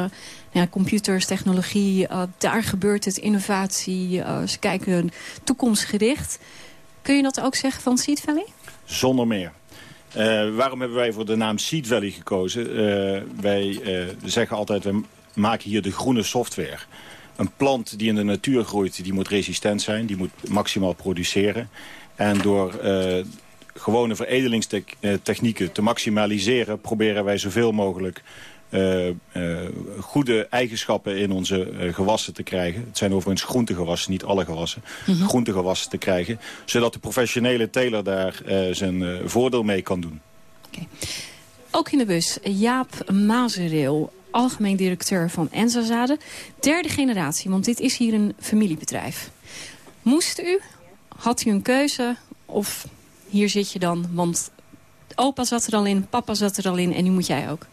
ja, computers, technologie... daar gebeurt het, innovatie, ze kijken toekomstgericht. Kun je dat ook zeggen van Seed Valley? Zonder meer. Uh, waarom hebben wij voor de naam Seed Valley gekozen? Wij zeggen altijd, we maken hier de groene software. Een plant die in de natuur groeit, die moet resistent zijn. Die moet maximaal produceren. En door gewone veredelingstechnieken te maximaliseren... proberen wij zoveel mogelijk goede eigenschappen in onze uh, gewassen te krijgen. Het zijn overigens groentegewassen, niet alle gewassen. Mm -hmm. Groentegewassen te krijgen. Zodat de professionele teler daar zijn voordeel mee kan doen. Okay. Ook in de bus Jaap Mazereel, algemeen directeur van Enzazade. Derde generatie, want dit is hier een familiebedrijf. Moest u? Had u een keuze? Of hier zit je dan, want opa zat er al in, papa zat er al in en nu moet jij ook.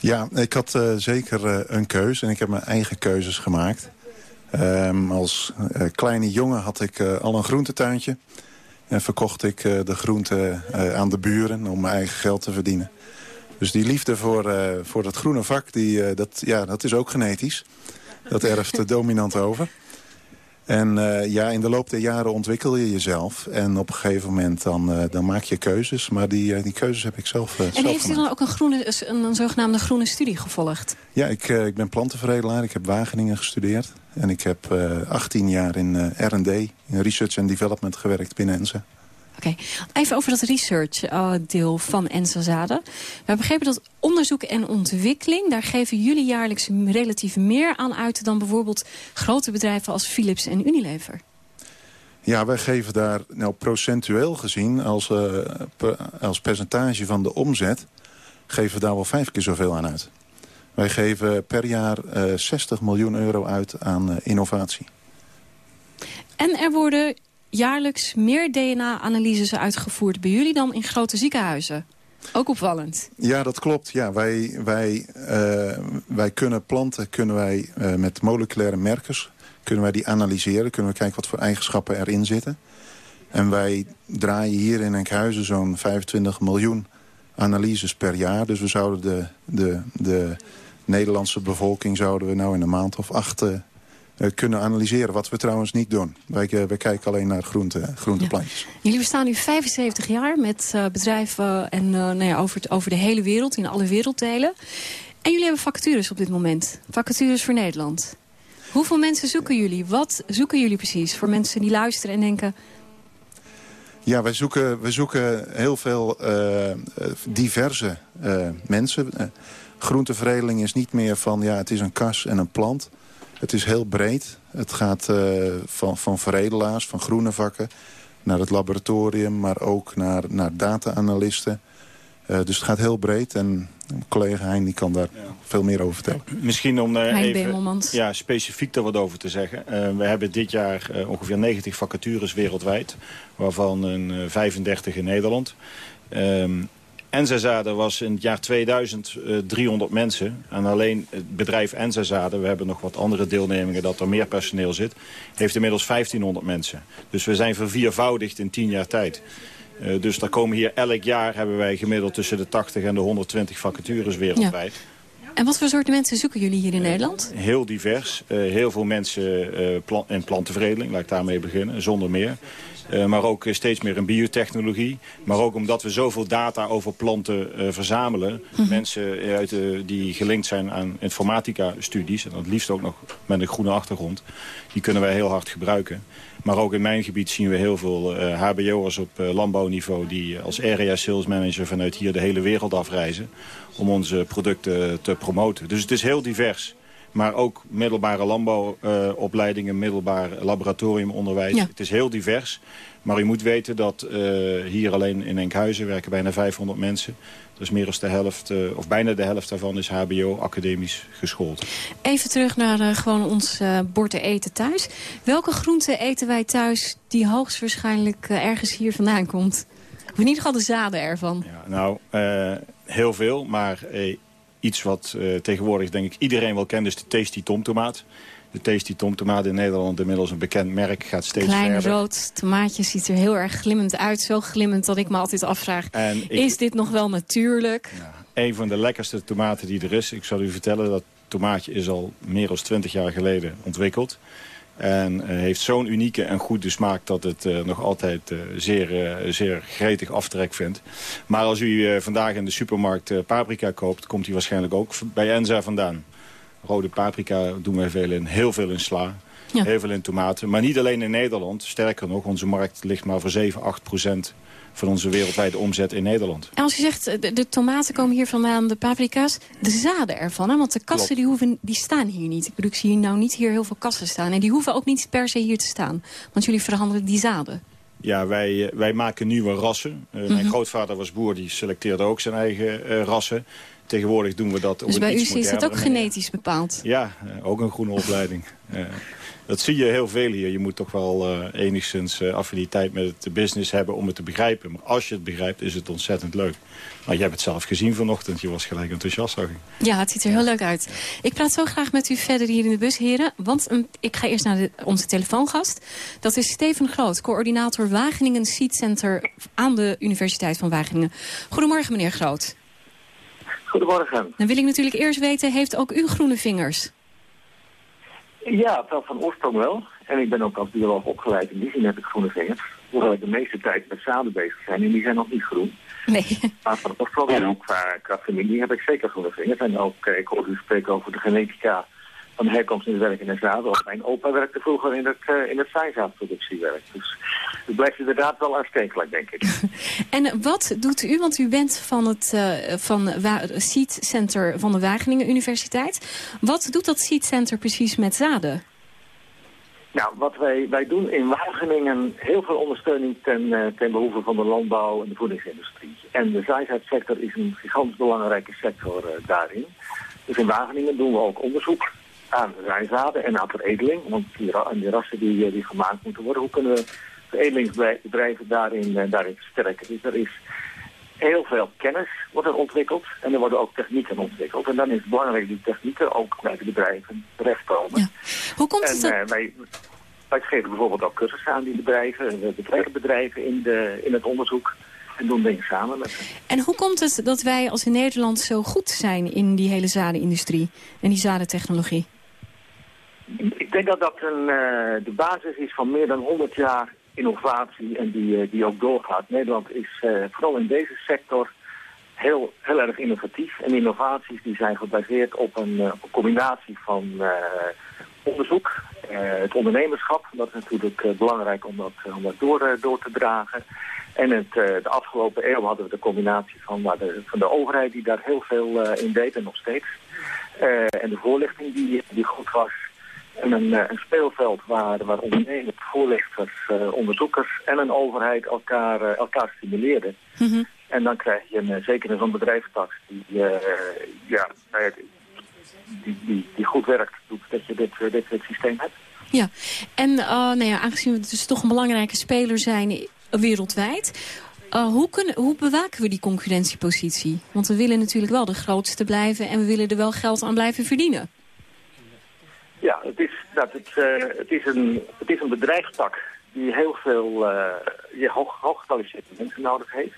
Ja, ik had uh, zeker uh, een keuze en ik heb mijn eigen keuzes gemaakt. Um, als uh, kleine jongen had ik al een groentetuintje. En verkocht ik de groenten aan de buren om mijn eigen geld te verdienen. Dus die liefde voor, voor dat groene vak, die, dat, ja, dat is ook genetisch. Dat erft [LAUGHS] dominant over. En uh, ja, in de loop der jaren ontwikkel je jezelf. En op een gegeven moment dan, uh, dan maak je keuzes. Maar die, uh, die keuzes heb ik zelf, en zelf heeft u dan ook een, groene, een, een zogenaamde groene studie gevolgd? Ja, ik, ik ben plantenveredelaar. Ik heb Wageningen gestudeerd. En ik heb 18 jaar in R&D, in Research and Development gewerkt binnen ENSA. Oké, okay. even over dat research-deel uh, van Enzazade. We begrepen dat onderzoek en ontwikkeling... daar geven jullie jaarlijks relatief meer aan uit... dan bijvoorbeeld grote bedrijven als Philips en Unilever. Ja, wij geven daar nou, procentueel gezien... als, uh, per, als percentage van de omzet... geven we daar wel vijf keer zoveel aan uit. Wij geven per jaar uh, 60 miljoen euro uit aan innovatie. En er worden jaarlijks meer DNA-analyses uitgevoerd bij jullie dan in grote ziekenhuizen. Ook opvallend. Ja, dat klopt. Ja, wij, wij, uh, wij kunnen planten kunnen wij, uh, met moleculaire merkers kunnen wij die analyseren. Kunnen we kijken wat voor eigenschappen erin zitten. En wij draaien hier in Enkhuizen zo'n 25 miljoen analyses per jaar. Dus we zouden de, de, de Nederlandse bevolking zouden we nou in een maand of acht uh, kunnen analyseren. Wat we trouwens niet doen. Wij, wij kijken alleen naar groente, groenteplantjes. Ja. Jullie bestaan nu 75 jaar met uh, bedrijven en, uh, nou ja, over, het, over de hele wereld, in alle werelddelen. En jullie hebben vacatures op dit moment. Vacatures voor Nederland. Hoeveel mensen zoeken jullie? Wat zoeken jullie precies? Voor mensen die luisteren en denken... Ja, wij zoeken, wij zoeken heel veel diverse mensen. groenteveredeling is niet meer van, ja, het is een kas en een plant... Het is heel breed. Het gaat uh, van, van veredelaars, van groene vakken... naar het laboratorium, maar ook naar, naar data-analisten. Uh, dus het gaat heel breed. En mijn collega Hein die kan daar ja. veel meer over vertellen. Misschien om daar even ja, specifiek er wat over te zeggen. Uh, we hebben dit jaar ongeveer 90 vacatures wereldwijd. Waarvan een 35 in Nederland. Um, Enzazade was in het jaar 2000 uh, 300 mensen. En alleen het bedrijf Enzazade, we hebben nog wat andere deelnemingen dat er meer personeel zit, heeft inmiddels 1500 mensen. Dus we zijn verviervoudigd in 10 jaar tijd. Uh, dus daar komen hier elk jaar hebben wij gemiddeld tussen de 80 en de 120 vacatures wereldwijd. Ja. En wat voor soorten mensen zoeken jullie hier in Nederland? Heel divers. Uh, heel veel mensen in plantenveredeling, laat ik daarmee beginnen, zonder meer. Eh, maar ook eh, steeds meer in biotechnologie. Maar ook omdat we zoveel data over planten eh, verzamelen. Mensen eh, uit, die gelinkt zijn aan informatica-studies... en dat liefst ook nog met een groene achtergrond... die kunnen wij heel hard gebruiken. Maar ook in mijn gebied zien we heel veel eh, hbo'ers op landbouwniveau... die als area sales manager vanuit hier de hele wereld afreizen... om onze producten te promoten. Dus het is heel divers. Maar ook middelbare landbouwopleidingen, middelbaar laboratoriumonderwijs. Ja. Het is heel divers. Maar u moet weten dat eh, hier alleen in Enkhuizen werken bijna 500 mensen. Dus meer dan de helft, eh, of bijna de helft daarvan is hbo, academisch geschoold. Even terug naar eh, gewoon ons eh bord te eten thuis. Welke groente eten wij thuis die hoogstwaarschijnlijk ergens hier vandaan komt? Of in ieder geval de zaden ervan. Nou, eh, heel veel, maar iets wat eh, tegenwoordig denk ik iedereen wel kent... is de Tasty tomtomaat. De Tasty tomtomaat in Nederland inmiddels een bekend merk, gaat steeds Klein verder. rood tomaatje ziet er heel erg glimmend uit. Zo glimmend dat ik me altijd afvraag, En ik- is dit nog wel natuurlijk? Een van de lekkerste tomaten die er is. Ik zal u vertellen, dat tomaatje is al meer dan 20 jaar geleden ontwikkeld. En eh, heeft zo'n unieke en goede smaak dat het eh, nog altijd eh, zeer, zeer gretig aftrek vindt. Maar als u vandaag in de supermarkt paprika koopt, komt die waarschijnlijk ook bij Enza vandaan. Rode paprika doen wij veel in, heel veel in sla. Heel veel in tomaten. Maar niet alleen in Nederland. Sterker nog, onze markt ligt maar voor 7, 8 procent van onze wereldwijde omzet in Nederland. En als je zegt, eh, de, de tomaten komen hier vandaan, de paprika's, de zaden ervan. Hè? Want de kassen Klopt. die, hoeven, die staan hier niet. Ik bedoel, ik zie hier nou niet hier heel veel kassen staan. En die hoeven ook niet per se hier te staan. Want jullie verhandelen die zaden. Ja, wij, eh, wij maken nieuwe rassen. Eh, Mijn Mhm. grootvader was boer, die selecteerde ook zijn eigen rassen. Tegenwoordig doen we dat op Dus een bij u iets is dat ook manier. genetisch bepaald. Ja, ook een groene opleiding. [LAUGHS] Dat zie je heel veel hier. Je moet toch wel eh, enigszins eh, affiniteit met het business hebben om het te begrijpen. Maar als je het begrijpt, is het ontzettend leuk. Maar je hebt het zelf gezien vanochtend. Je was gelijk enthousiast, zag ik. Ja, het ziet er heel leuk uit. Ik praat zo graag met u verder hier in de bus, heren. Want mm, ik ga eerst naar de, onze telefoongast. Dat is Steven Groot, coördinator Wageningen Seed Center aan de Universiteit van Wageningen. Goedemorgen, meneer Groot. Goedemorgen. Dan wil ik natuurlijk eerst weten, heeft ook u groene vingers? Ja, wel van oorsprong wel. En ik ben ook als bioloog opgeleid. In die zin heb ik groene vingers. Hoewel ik de meeste tijd met zaden bezig zijn. En die zijn nog niet groen. Nee. Maar van oorsprong en ook qua, qua familie heb ik zeker groene vingers. En ook, eh, ik hoorde u spreken over de genetica van herkomst in het werk in de zaden. Ook mijn opa werkte vroeger in het, uh, in het zijnzaadproductiewerk. Dus het blijft inderdaad wel aanstekelijk, denk ik. [LAUGHS] En wat doet u, want u bent van het uh, van Wa Seed Center van de Wageningen Universiteit. Wat doet dat Seed Center precies met zaden? Nou, wat wij, wij doen in Wageningen heel veel ondersteuning ten, uh, ten behoeve van de landbouw en de voedingsindustrie. En de zijzaadsector is een gigantisch belangrijke sector uh, daarin. Dus in Wageningen doen we ook onderzoek aan zijzaden en aan veredeling. Want die, ra die rassen die, die gemaakt moeten worden, hoe kunnen we veredelingsbedrijven daarin, uh, daarin versterken? Dus er is heel veel kennis wordt er ontwikkeld en er worden ook technieken ontwikkeld. En dan is het belangrijk dat die technieken ook bij de bedrijven terechtkomen. Ja. Hoe komt en, het dat... uh, wij, wij geven bijvoorbeeld ook cursussen aan die bedrijven. We betrekken bedrijven in, de, in het onderzoek en doen dingen samen met hen. En hoe komt het dat wij als in Nederland zo goed zijn in die hele zadenindustrie en die zadentechnologie? Ik denk dat dat een, uh, de basis is van meer dan 100 jaar innovatie en die, uh, die ook doorgaat. Nederland is uh, vooral in deze sector heel, heel erg innovatief. En innovaties die zijn gebaseerd op een, een combinatie van onderzoek, het ondernemerschap. Dat is natuurlijk belangrijk om dat, om dat door, door te dragen. En het, de afgelopen eeuw hadden we de combinatie van, de, van de overheid die daar heel veel in deed en nog steeds. en de voorlichting die, die goed was. En een, een, speelveld waar, waar ondernemers, voorlichters, uh, onderzoekers en een overheid elkaar, uh, elkaar stimuleerden. Mm -hmm. En dan krijg je een, zeker in zo'n bedrijfstak die, uh, ja, die, die, die, goed werkt, doet dat je dit, dit, dit systeem hebt. Ja, en nou ja, aangezien we dus toch een belangrijke speler zijn wereldwijd... hoe, kunnen, hoe bewaken we die concurrentiepositie? Want we willen natuurlijk wel de grootste blijven en we willen er wel geld aan blijven verdienen. Ja, het is, dat het, uh, het, is een, het is een bedrijfstak die heel veel uh, ja, hoog, hooggekwalificeerde mensen nodig heeft.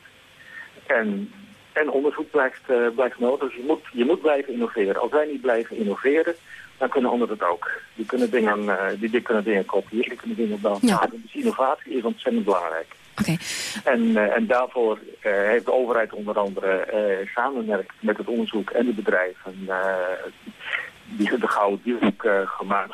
En en onderzoek blijft, eh, blijft nodig. Dus je moet, je moet blijven innoveren. Als wij niet blijven innoveren, dan kunnen anderen het ook. Die kunnen dingen, eh, die, die kunnen dingen kopiëren, die kunnen dingen elkaar houden. Dus innovatie is ontzettend belangrijk. En, eh, en daarvoor eh, heeft de overheid onder andere eh, samenwerkt met het onderzoek en de bedrijven eh, die de gouden driehoek eh, gemaakt.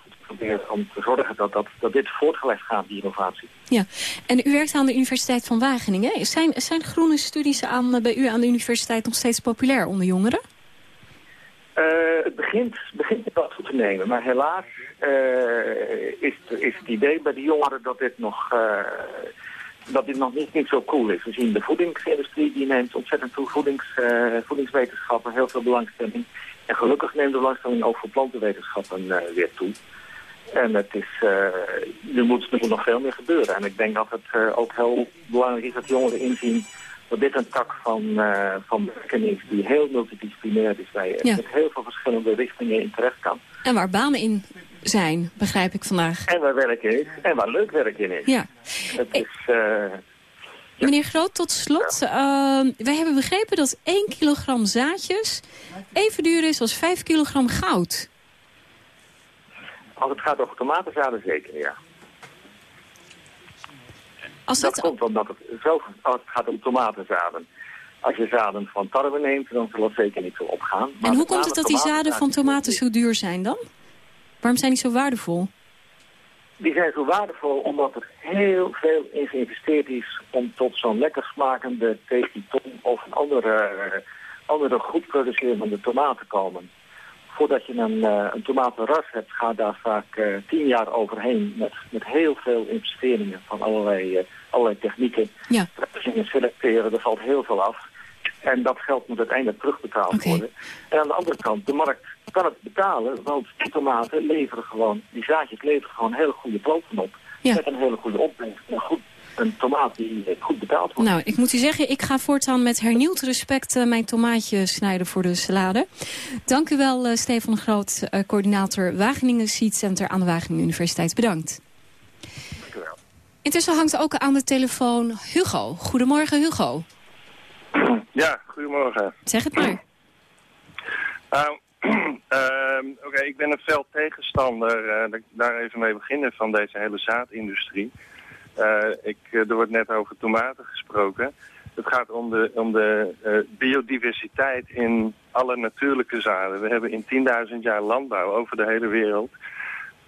Om te zorgen dat, dat, dat dit voortgelegd gaat, die innovatie. Ja, en u werkt aan de Universiteit van Wageningen. Zijn, zijn groene studies aan, bij u aan de universiteit nog steeds populair onder jongeren? Eh, het begint, begint wat toe te nemen, maar helaas eh, is, het- is het idee bij de jongeren dat dit nog, eh, dat dit nog niet, niet zo cool is. We zien de voedingsindustrie, die neemt ontzettend toe, Voedings, eh, voedingswetenschappen, heel veel belangstelling. En gelukkig neemt de belangstelling ook voor plantenwetenschappen eh, weer toe. En het is, eh, nu, moet, er moet nog veel meer gebeuren. En ik denk dat het eh, ook heel belangrijk is dat jongeren inzien dat dit een tak van, eh van werken is die heel multidisciplinair is. Waar je Ja. met heel veel verschillende richtingen in terecht kan. En waar banen in zijn, begrijp ik vandaag. En waar werk in is. En waar leuk werk in is. Ja. Het is... Meneer Groot, tot slot. ehm, wij hebben begrepen dat 1 kilogram zaadjes even duur is als 5 kilogram goud. als het gaat over tomatenzaden zeker, ja. Als dat komt omdat het zelf, als het gaat om tomatenzaden. Als je zaden van tarwe neemt, dan zal het zeker niet zo opgaan. Maar En hoe komt het dat die zaden van tomaten zo duur zijn dan? Waarom zijn die zo waardevol? Die zijn zo waardevol omdat er heel veel in geïnvesteerd is om tot zo'n lekker smakende tefiton of een andere, eh, andere goed producerende tomaat te komen. Voordat je een, eh, een tomatenras hebt, gaat daar vaak eh, tien jaar overheen met, met heel veel investeringen van allerlei, allerlei technieken. Ja. Selecteren, er valt heel veel af. En dat geld moet uiteindelijk terugbetaald worden. En aan de andere kant, de markt kan het betalen, want die tomaten leveren gewoon, die zaadjes leveren gewoon hele goede planten op. Met een hele goede opbrengst. Een, goed, een tomaat die goed betaald wordt. Nou, ik moet u zeggen, ik ga voortaan met hernieuwd respect eh, mijn tomaatje snijden voor de salade. Dank u wel, eh, Stefan Groot, eh, coördinator Wageningen Seed Center aan de Wageningen Universiteit. Bedankt. Intussen hangt ook aan de telefoon Hugo. Goedemorgen, Hugo. [CLEARS THROAT] Ja, goedemorgen. Zeg het maar. Nou, [CLEARS THROAT] ehm, Oké, ik ben een fel tegenstander, eh, daar even mee beginnen, van deze hele zaadindustrie. Eh, ik, eh, er wordt net over tomaten gesproken. Het gaat om de, om de biodiversiteit in alle natuurlijke zaden. We hebben in 10.000 jaar landbouw over de hele wereld.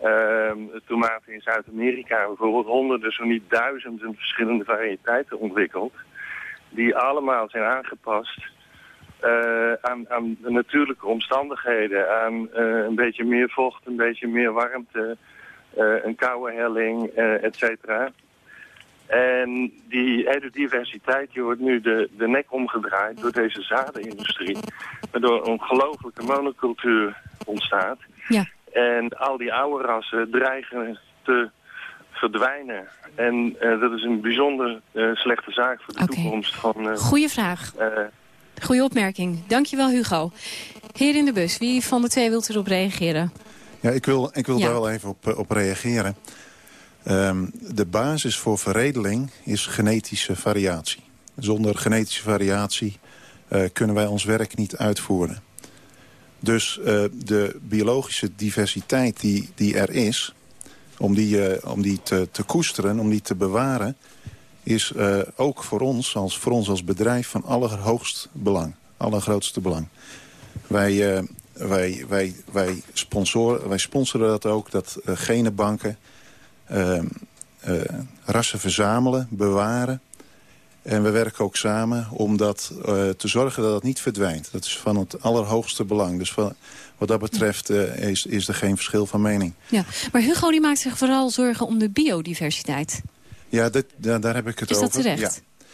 ehm, tomaten in Zuid-Amerika bijvoorbeeld honderden, zo niet duizenden verschillende variëteiten ontwikkeld. Die allemaal zijn aangepast eh, aan, aan de natuurlijke omstandigheden. Aan eh, een beetje meer vocht, een beetje meer warmte, eh, een koude helling, et cetera. En die hele diversiteit die wordt nu de, de nek omgedraaid door deze zadenindustrie. Waardoor een ongelofelijke monocultuur ontstaat. Ja. En al die oude rassen dreigen te verdwijnen. En eh, dat is een bijzonder eh, slechte zaak voor de toekomst van... eh, Goeie vraag. eh, Goeie opmerking. Dankjewel, Hugo. Heer in de bus, wie van de twee wilt erop reageren? Ja, ik wil, ik wil Ja. daar wel even op, op reageren. Ehm, de basis voor verredeling is genetische variatie. Zonder genetische variatie eh, kunnen wij ons werk niet uitvoeren. Dus eh, de biologische diversiteit die, die er is... om die, eh, om die te, te koesteren, om die te bewaren... is eh, ook voor ons, als, voor ons als bedrijf van allerhoogst belang. Allergrootste belang. Wij, eh, wij, wij, wij, sponsoren, wij sponsoren dat ook, dat genenbanken eh, eh, rassen verzamelen, bewaren. En we werken ook samen om dat, eh, te zorgen dat het niet verdwijnt. Dat is van het allerhoogste belang. Dus van, wat dat betreft eh, is, is er geen verschil van mening. Ja, maar Hugo die maakt zich vooral zorgen om de biodiversiteit. Ja, dit, daar, daar heb ik het Is over. dat terecht? Ja.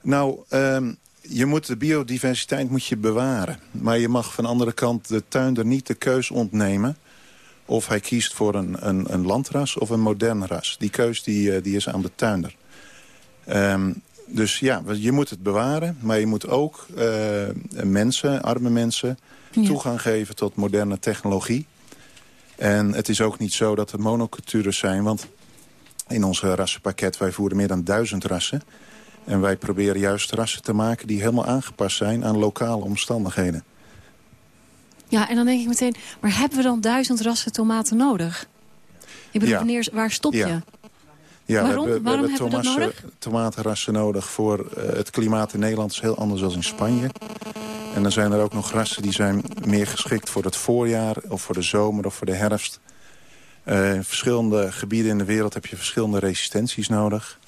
Nou, ehm, je moet de biodiversiteit moet je bewaren. Maar je mag van de andere kant de tuinder niet de keus ontnemen... of hij kiest voor een, een, een landras of een modern ras. Die keus die, eh, die is aan de tuinder. Ehm, dus ja, je moet het bewaren. Maar je moet ook eh, mensen, arme mensen... toegang geven tot moderne technologie. En het is ook niet zo dat er monocultures zijn... want in ons rassenpakket, wij voeren meer dan duizend rassen. En wij proberen juist rassen te maken die helemaal aangepast zijn aan lokale omstandigheden. Ja, en dan denk ik meteen, maar hebben we dan duizend rassen tomaten nodig? Ik bedoel, Ja. wanneer, waar stop je? Ja. Ja, Waarom? we hebben, we hebben nodig? tomatenrassen nodig voor eh, het klimaat in Nederland is heel anders dan in Spanje. En dan zijn er ook nog rassen die zijn meer geschikt voor het voorjaar of voor de zomer of voor de herfst. Eh, in verschillende gebieden in de wereld heb je verschillende resistenties nodig.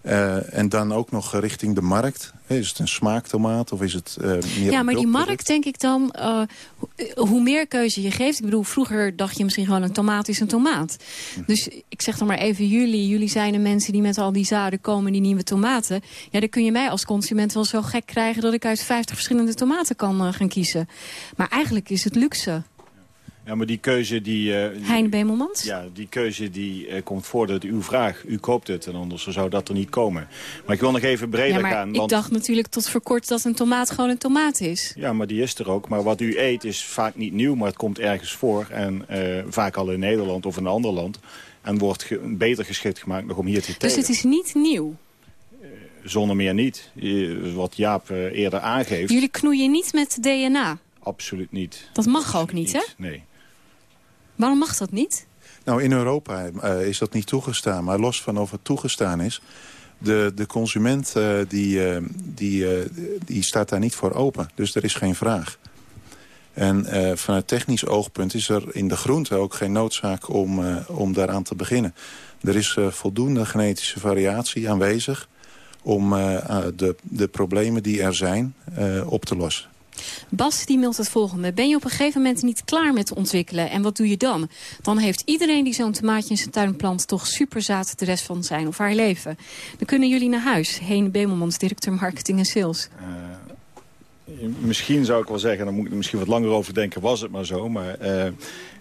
Eh, en dan ook nog richting de markt. Is het een smaaktomaat of is het eh, meer Ja, maar die markt, denk ik dan, eh, ho- hoe meer keuze je geeft. Ik bedoel, vroeger dacht je misschien gewoon een tomaat is een tomaat. Hm. Dus ik zeg dan maar even jullie. Jullie zijn de mensen die met al die zaden komen, die nieuwe tomaten. Ja, dan kun je mij als consument wel zo gek krijgen... dat ik uit 50 verschillende tomaten kan gaan kiezen. Maar eigenlijk is het luxe. Ja, maar die keuze die... die- Hein Bemelmans? Ja, die keuze die eh, komt voort uit uw vraag. U koopt het en anders zou dat er niet komen. Maar ik wil nog even breder Ja, maar gaan. ik dacht natuurlijk tot voor kort dat een tomaat gewoon een tomaat is. Ja, maar die is er ook. Maar wat u eet is vaak niet nieuw, maar het komt ergens voor. En eh, vaak al in Nederland of in een ander land. En wordt ge- beter geschikt gemaakt nog om hier te Dus telen. het is niet nieuw. Zonder meer niet. Wat Jaap eerder aangeeft. Jullie knoeien niet met DNA. Absoluut niet. Dat mag ook niet, hè? Nee. Waarom mag dat niet? Nou, in Europa eh, is dat niet toegestaan. Maar los van of het toegestaan is... de, de consument eh, die, eh, die, die staat daar niet voor open. Dus er is geen vraag. En vanuit technisch oogpunt is er in de groente ook geen noodzaak om, om daaraan te beginnen. Er is voldoende genetische variatie aanwezig... om de, de problemen die er zijn op te lossen. Bas die mailt het volgende. Ben je op een gegeven moment niet klaar met ontwikkelen? En wat doe je dan? Dan heeft iedereen die zo'n tomaatje in zijn tuin plant... toch superzaad de rest van zijn of haar leven. Dan kunnen jullie naar huis. Heen Bemelmans, directeur marketing en sales. Misschien zou ik wel zeggen, daar moet ik er misschien wat langer over denken, was het maar zo. Maar eh,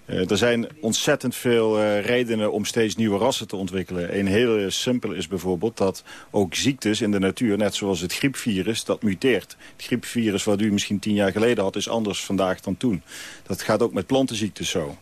eh, er zijn ontzettend veel eh, redenen om steeds nieuwe rassen te ontwikkelen. Een hele simpele is bijvoorbeeld dat ook ziektes in de natuur, net zoals het griepvirus, dat muteert. Het griepvirus wat u misschien tien jaar geleden had, is anders vandaag dan toen. Dat gaat ook met plantenziektes zo.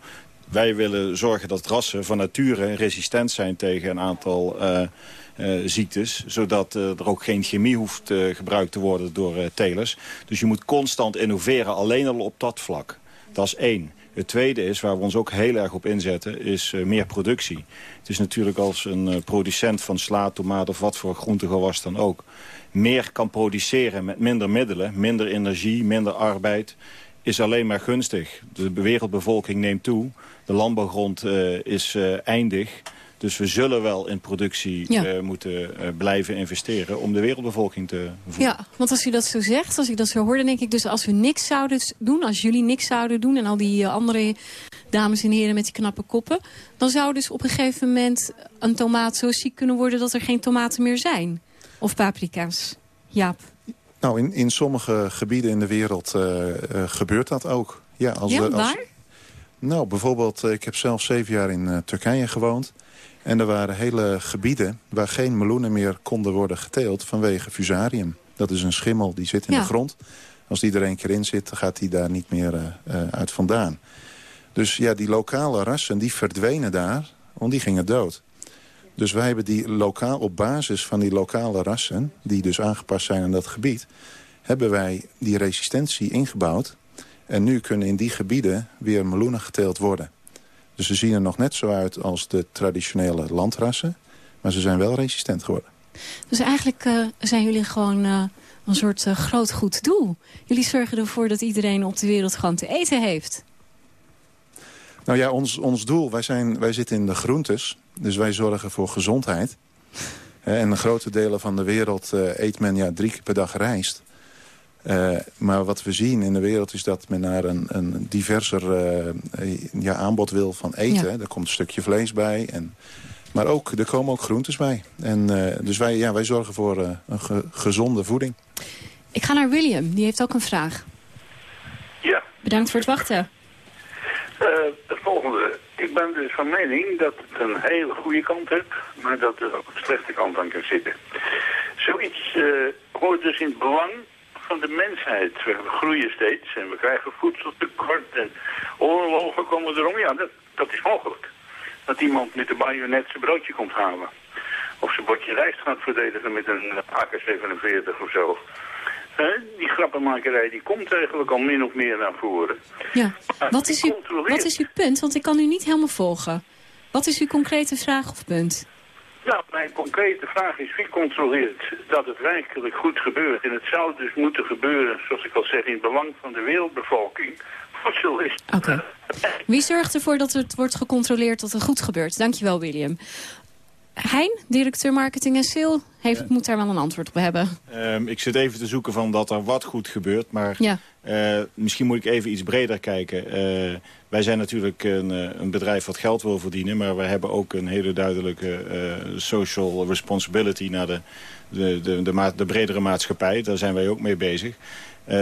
Wij willen zorgen dat rassen van nature resistent zijn tegen een aantal eh, eh, ziektes. Zodat eh, er ook geen chemie hoeft eh, gebruikt te worden door eh, telers. Dus je moet constant innoveren, alleen al op dat vlak. Dat is één. Het tweede is, waar we ons ook heel erg op inzetten, is eh, meer productie. Het is natuurlijk als een eh, producent van sla, tomaat of wat voor groentegewas dan ook... meer kan produceren met minder middelen, minder energie, minder arbeid is alleen maar gunstig. De wereldbevolking neemt toe. De landbouwgrond eh, is eindig. Dus we zullen wel in productie Ja. eh, moeten eh, blijven investeren... om de wereldbevolking te voeden. Ja, want als u dat zo zegt, als ik dat zo hoor... dan denk ik dus als we niks zouden doen, als jullie niks zouden doen... en al die eh, andere dames en heren met die knappe koppen... dan zou dus op een gegeven moment een tomaat zo ziek kunnen worden... dat er geen tomaten meer zijn. Of paprika's. Jaap. Nou, in, in sommige gebieden in de wereld gebeurt dat ook. Ja, als ja, als, waar? Nou, bijvoorbeeld, ik heb zelf zeven jaar in Turkije gewoond. En er waren hele gebieden waar geen meloenen meer konden worden geteeld vanwege fusarium. Dat is een schimmel die zit in Ja. de grond. Als die er een keer in zit, dan gaat die daar niet meer eh, eh, uit vandaan. Dus ja, die lokale rassen, die verdwenen daar, want die gingen dood. Dus wij hebben die lokaal, op basis van die lokale rassen... die dus aangepast zijn aan dat gebied... hebben wij die resistentie ingebouwd. En nu kunnen in die gebieden weer meloenen geteeld worden. Dus ze zien er nog net zo uit als de traditionele landrassen... maar ze zijn wel resistent geworden. Dus eigenlijk eh, zijn jullie gewoon eh, een soort eh, groot goed doel. Jullie zorgen ervoor dat iedereen op de wereld gewoon te eten heeft. Nou ja, ons, ons doel, wij, zijn, wij zitten in de groentes. Dus wij zorgen voor gezondheid. En grote delen van de wereld eet men ja, drie keer per dag rijst. Eh, maar wat we zien in de wereld is dat men naar een, een diverser eh, ja, aanbod wil van eten. Ja. Er komt een stukje vlees bij. En, maar ook, er komen ook groentes bij. En, eh, dus wij, ja, wij zorgen voor eh, een ge- gezonde voeding. Ik ga naar William, die heeft ook een vraag. Ja. Bedankt voor het wachten. Eh, het volgende. Ik ben dus van mening dat het een hele goede kant heeft, maar dat er ook een slechte kant aan kan zitten. Zoiets eh, hoort dus in het belang van de mensheid. We groeien steeds en we krijgen voedseltekort en oorlogen komen erom. Ja, dat, dat is mogelijk. Dat iemand met de bajonet zijn broodje komt halen. of zijn bordje rijst gaat verdedigen met een eh, AK-47 of zo. Die grappenmakerij die komt eigenlijk al min of meer naar voren. Ja. Wat is, uw, wat is uw punt? Want ik kan u niet helemaal volgen. Wat is uw concrete vraag of punt? Nou, mijn concrete vraag is wie controleert dat het werkelijk goed gebeurt? En het zou dus moeten gebeuren, zoals ik al zeg, in het belang van de wereldbevolking. Voedsel is... Oké. Wie zorgt ervoor dat het wordt gecontroleerd dat het goed gebeurt? Dankjewel, William. Hein, directeur marketing en sale, heeft, moet daar wel een antwoord op hebben. Ehm, ik zit even te zoeken van dat er wat goed gebeurt. Maar Ja. Eh, misschien moet ik even iets breder kijken. Eh, wij zijn natuurlijk een, eh, een bedrijf wat geld wil verdienen. Maar we hebben ook een hele duidelijke social responsibility naar de, de, de, de, de bredere maatschappij. Daar zijn wij ook mee bezig.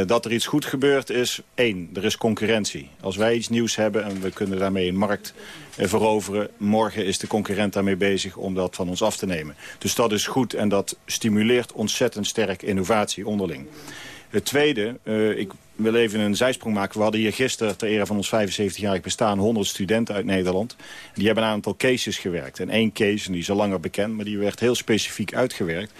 Dat er iets goed gebeurt is, één, er is concurrentie. Als wij iets nieuws hebben en we kunnen daarmee een markt veroveren... morgen is de concurrent daarmee bezig om dat van ons af te nemen. Dus dat is goed en dat stimuleert ontzettend sterk innovatie onderling. Het tweede, ik wil even een zijsprong maken. We hadden hier gisteren, ter ere van ons 75-jarig bestaan... 100 studenten uit Nederland. Die hebben een aantal cases gewerkt. En één case, en die is al langer bekend... maar die werd heel specifiek uitgewerkt.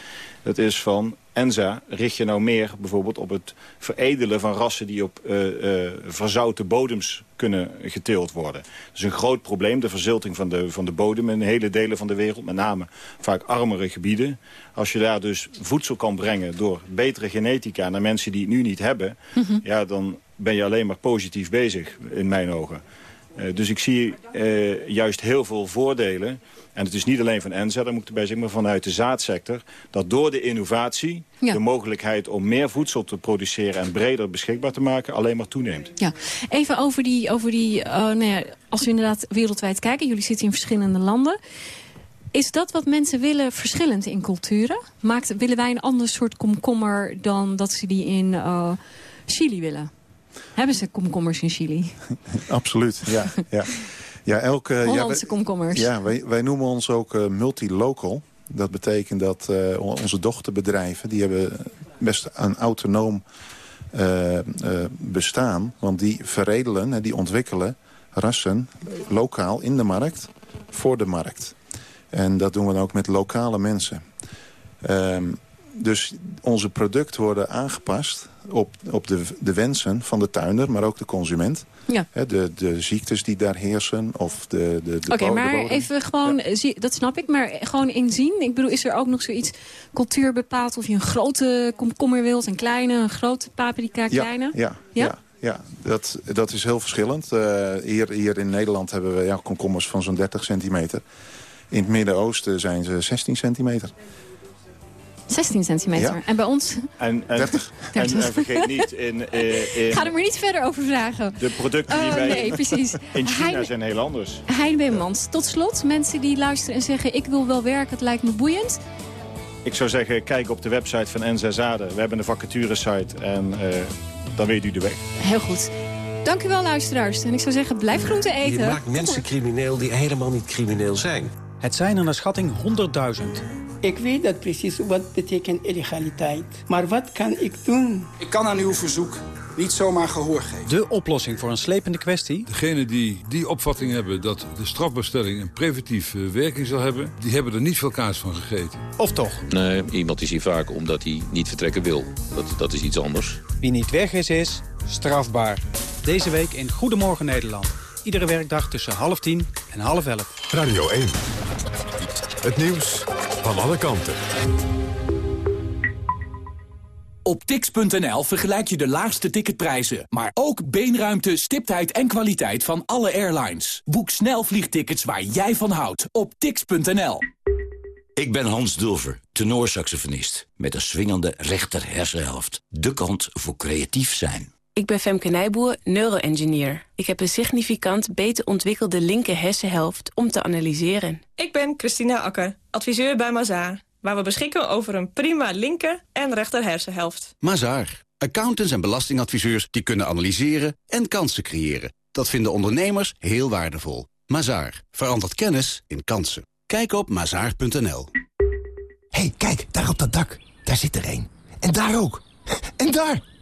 Dat is van ENSA, richt je nou meer bijvoorbeeld op het veredelen van rassen... die op eh, eh, verzouten bodems kunnen geteeld worden. Dat is een groot probleem, de verzilting van de, van de bodem... in hele delen van de wereld, met name vaak armere gebieden. Als je daar dus voedsel kan brengen door betere genetica... naar mensen die het nu niet hebben... ja, dan ben je alleen maar positief bezig, in mijn ogen. Eh, dus ik zie eh, juist heel veel voordelen. En het is niet alleen van ENSA, daar moet ik erbij zeggen... maar vanuit de zaadsector, dat door de innovatie... Ja. de mogelijkheid om meer voedsel te produceren... en breder beschikbaar te maken, alleen maar toeneemt. Ja, even over die, over die eh, nou ja, als we inderdaad wereldwijd kijken, jullie zitten in verschillende landen. Is dat wat mensen willen verschillend in culturen? Maakt, willen wij een ander soort komkommer dan dat ze die in Chili willen? Hebben ze komkommers in Chili? [LAUGHS] Absoluut, ja. ja. Ja, elke, ja, Hollandse wij- komkommers. Ja, wij, wij noemen ons ook eh, multilocal. Dat betekent dat eh, on- onze dochterbedrijven... die hebben best een autonoom eh, bestaan. Want die veredelen, die ontwikkelen rassen lokaal in de markt voor de markt. En dat doen we dan ook met lokale mensen. Ehm, dus onze producten worden aangepast op, op de, de wensen van de tuinder, maar ook de consument. Ja. De, de ziektes die daar heersen of de, de, de Oké, maar even gewoon, zie, dat snap ik, maar gewoon inzien. Ik bedoel, is er ook nog zoiets cultuur bepaald of je een grote komkommer wilt, een kleine, een grote paprika, kleine? Ja, ja, ja? ja, dat, dat is heel verschillend. Eh, hier, hier in Nederland hebben we ja, komkommers van zo'n 30 centimeter. In het Midden-Oosten zijn ze 16 centimeter. 16 centimeter. Ja. En bij ons? En, en, 30. [LAUGHS] En, en vergeet niet, in, eh, in Ik ga er maar niet verder over vragen. de producten die Oh, wij nee, precies. in China zijn heel anders. Hein Beemans, tot slot, mensen die luisteren en zeggen... ik wil wel werken, het lijkt me boeiend. Ik zou zeggen, kijk op de website van NZ Zaden. We hebben een vacaturesite en eh, dan weet u de weg. Heel goed. Dank u wel, luisteraars. En ik zou zeggen, blijf groente Je eten. maakt mensen crimineel die helemaal niet crimineel zijn. Het zijn er naar schatting 100.000. Ik weet dat precies wat betekent illegaliteit. Maar wat kan ik doen? Ik kan aan uw verzoek niet zomaar gehoor geven. De oplossing voor een slepende kwestie? Degenen die die opvatting hebben dat de strafbestelling een preventieve werking zal hebben... die hebben er niet veel kaas van gegeten. Of toch? Nee, iemand is hier vaak omdat hij niet vertrekken wil. Dat, dat is iets anders. Wie niet weg is, is strafbaar. Deze week in Goedemorgen Nederland. Iedere werkdag tussen half tien en half elf. Radio 1. Het nieuws van alle kanten. Op tix.nl vergelijk je de laagste ticketprijzen, maar ook beenruimte, stiptheid en kwaliteit van alle airlines. Boek snel vliegtickets waar jij van houdt op tix.nl. Ik ben Hans Dulver, tenorsaxofonist. Met een swingende rechter hersenhelft. De kant voor creatief zijn. Ik ben Femke Nijboer, neuroengineer. Ik heb een significant beter ontwikkelde linker hersenhelft om te analyseren. Ik ben Christina Akker, adviseur bij Mazaar. Waar we beschikken over een prima linker en rechter hersenhelft. Mazaar. Accountants en belastingadviseurs die kunnen analyseren en kansen creëren. Dat vinden ondernemers heel waardevol. Mazaar. Verandert kennis in kansen. Kijk op mazaar.nl. hey, kijk, daar op dat dak. Daar zit er één. En daar ook. En daar!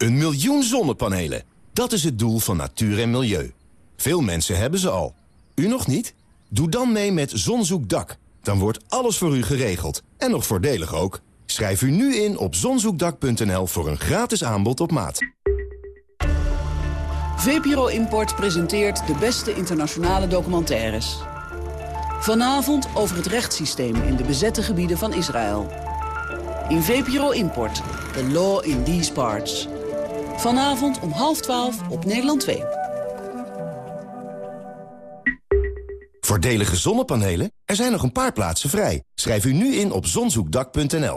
Een miljoen zonnepanelen. Dat is het doel van natuur en milieu. Veel mensen hebben ze al. U nog niet? Doe dan mee met Zonzoekdak. Dan wordt alles voor u geregeld. En nog voordelig ook. Schrijf u nu in op zonzoekdak.nl voor een gratis aanbod op maat. VPRO Import presenteert de beste internationale documentaires. Vanavond over het rechtssysteem in de bezette gebieden van Israël. In VPRO Import, The Law in These Parts. Vanavond om half twaalf op Nederland 2. Voordelige zonnepanelen? Er zijn nog een paar plaatsen vrij. Schrijf u nu in op zonzoekdak.nl.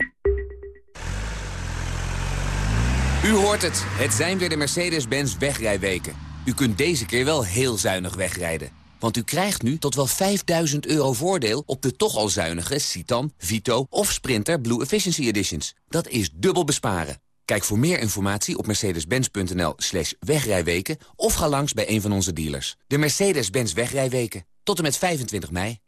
U hoort het. Het zijn weer de Mercedes-Benz wegrijweken. U kunt deze keer wel heel zuinig wegrijden. Want u krijgt nu tot wel 5000 euro voordeel op de toch al zuinige Citan, Vito of Sprinter Blue Efficiency Editions. Dat is dubbel besparen. Kijk voor meer informatie op mercedes-benz.nl slash wegrijweken... of ga langs bij een van onze dealers. De Mercedes-Benz wegrijweken. Tot en met 25 mei.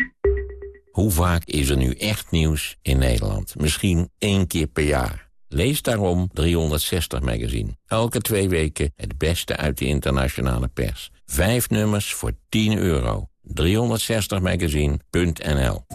Hoe vaak is er nu echt nieuws in Nederland? Misschien één keer per jaar. Lees daarom 360 Magazine. Elke twee weken het beste uit de internationale pers. Vijf nummers voor 10 euro. 360magazine.nl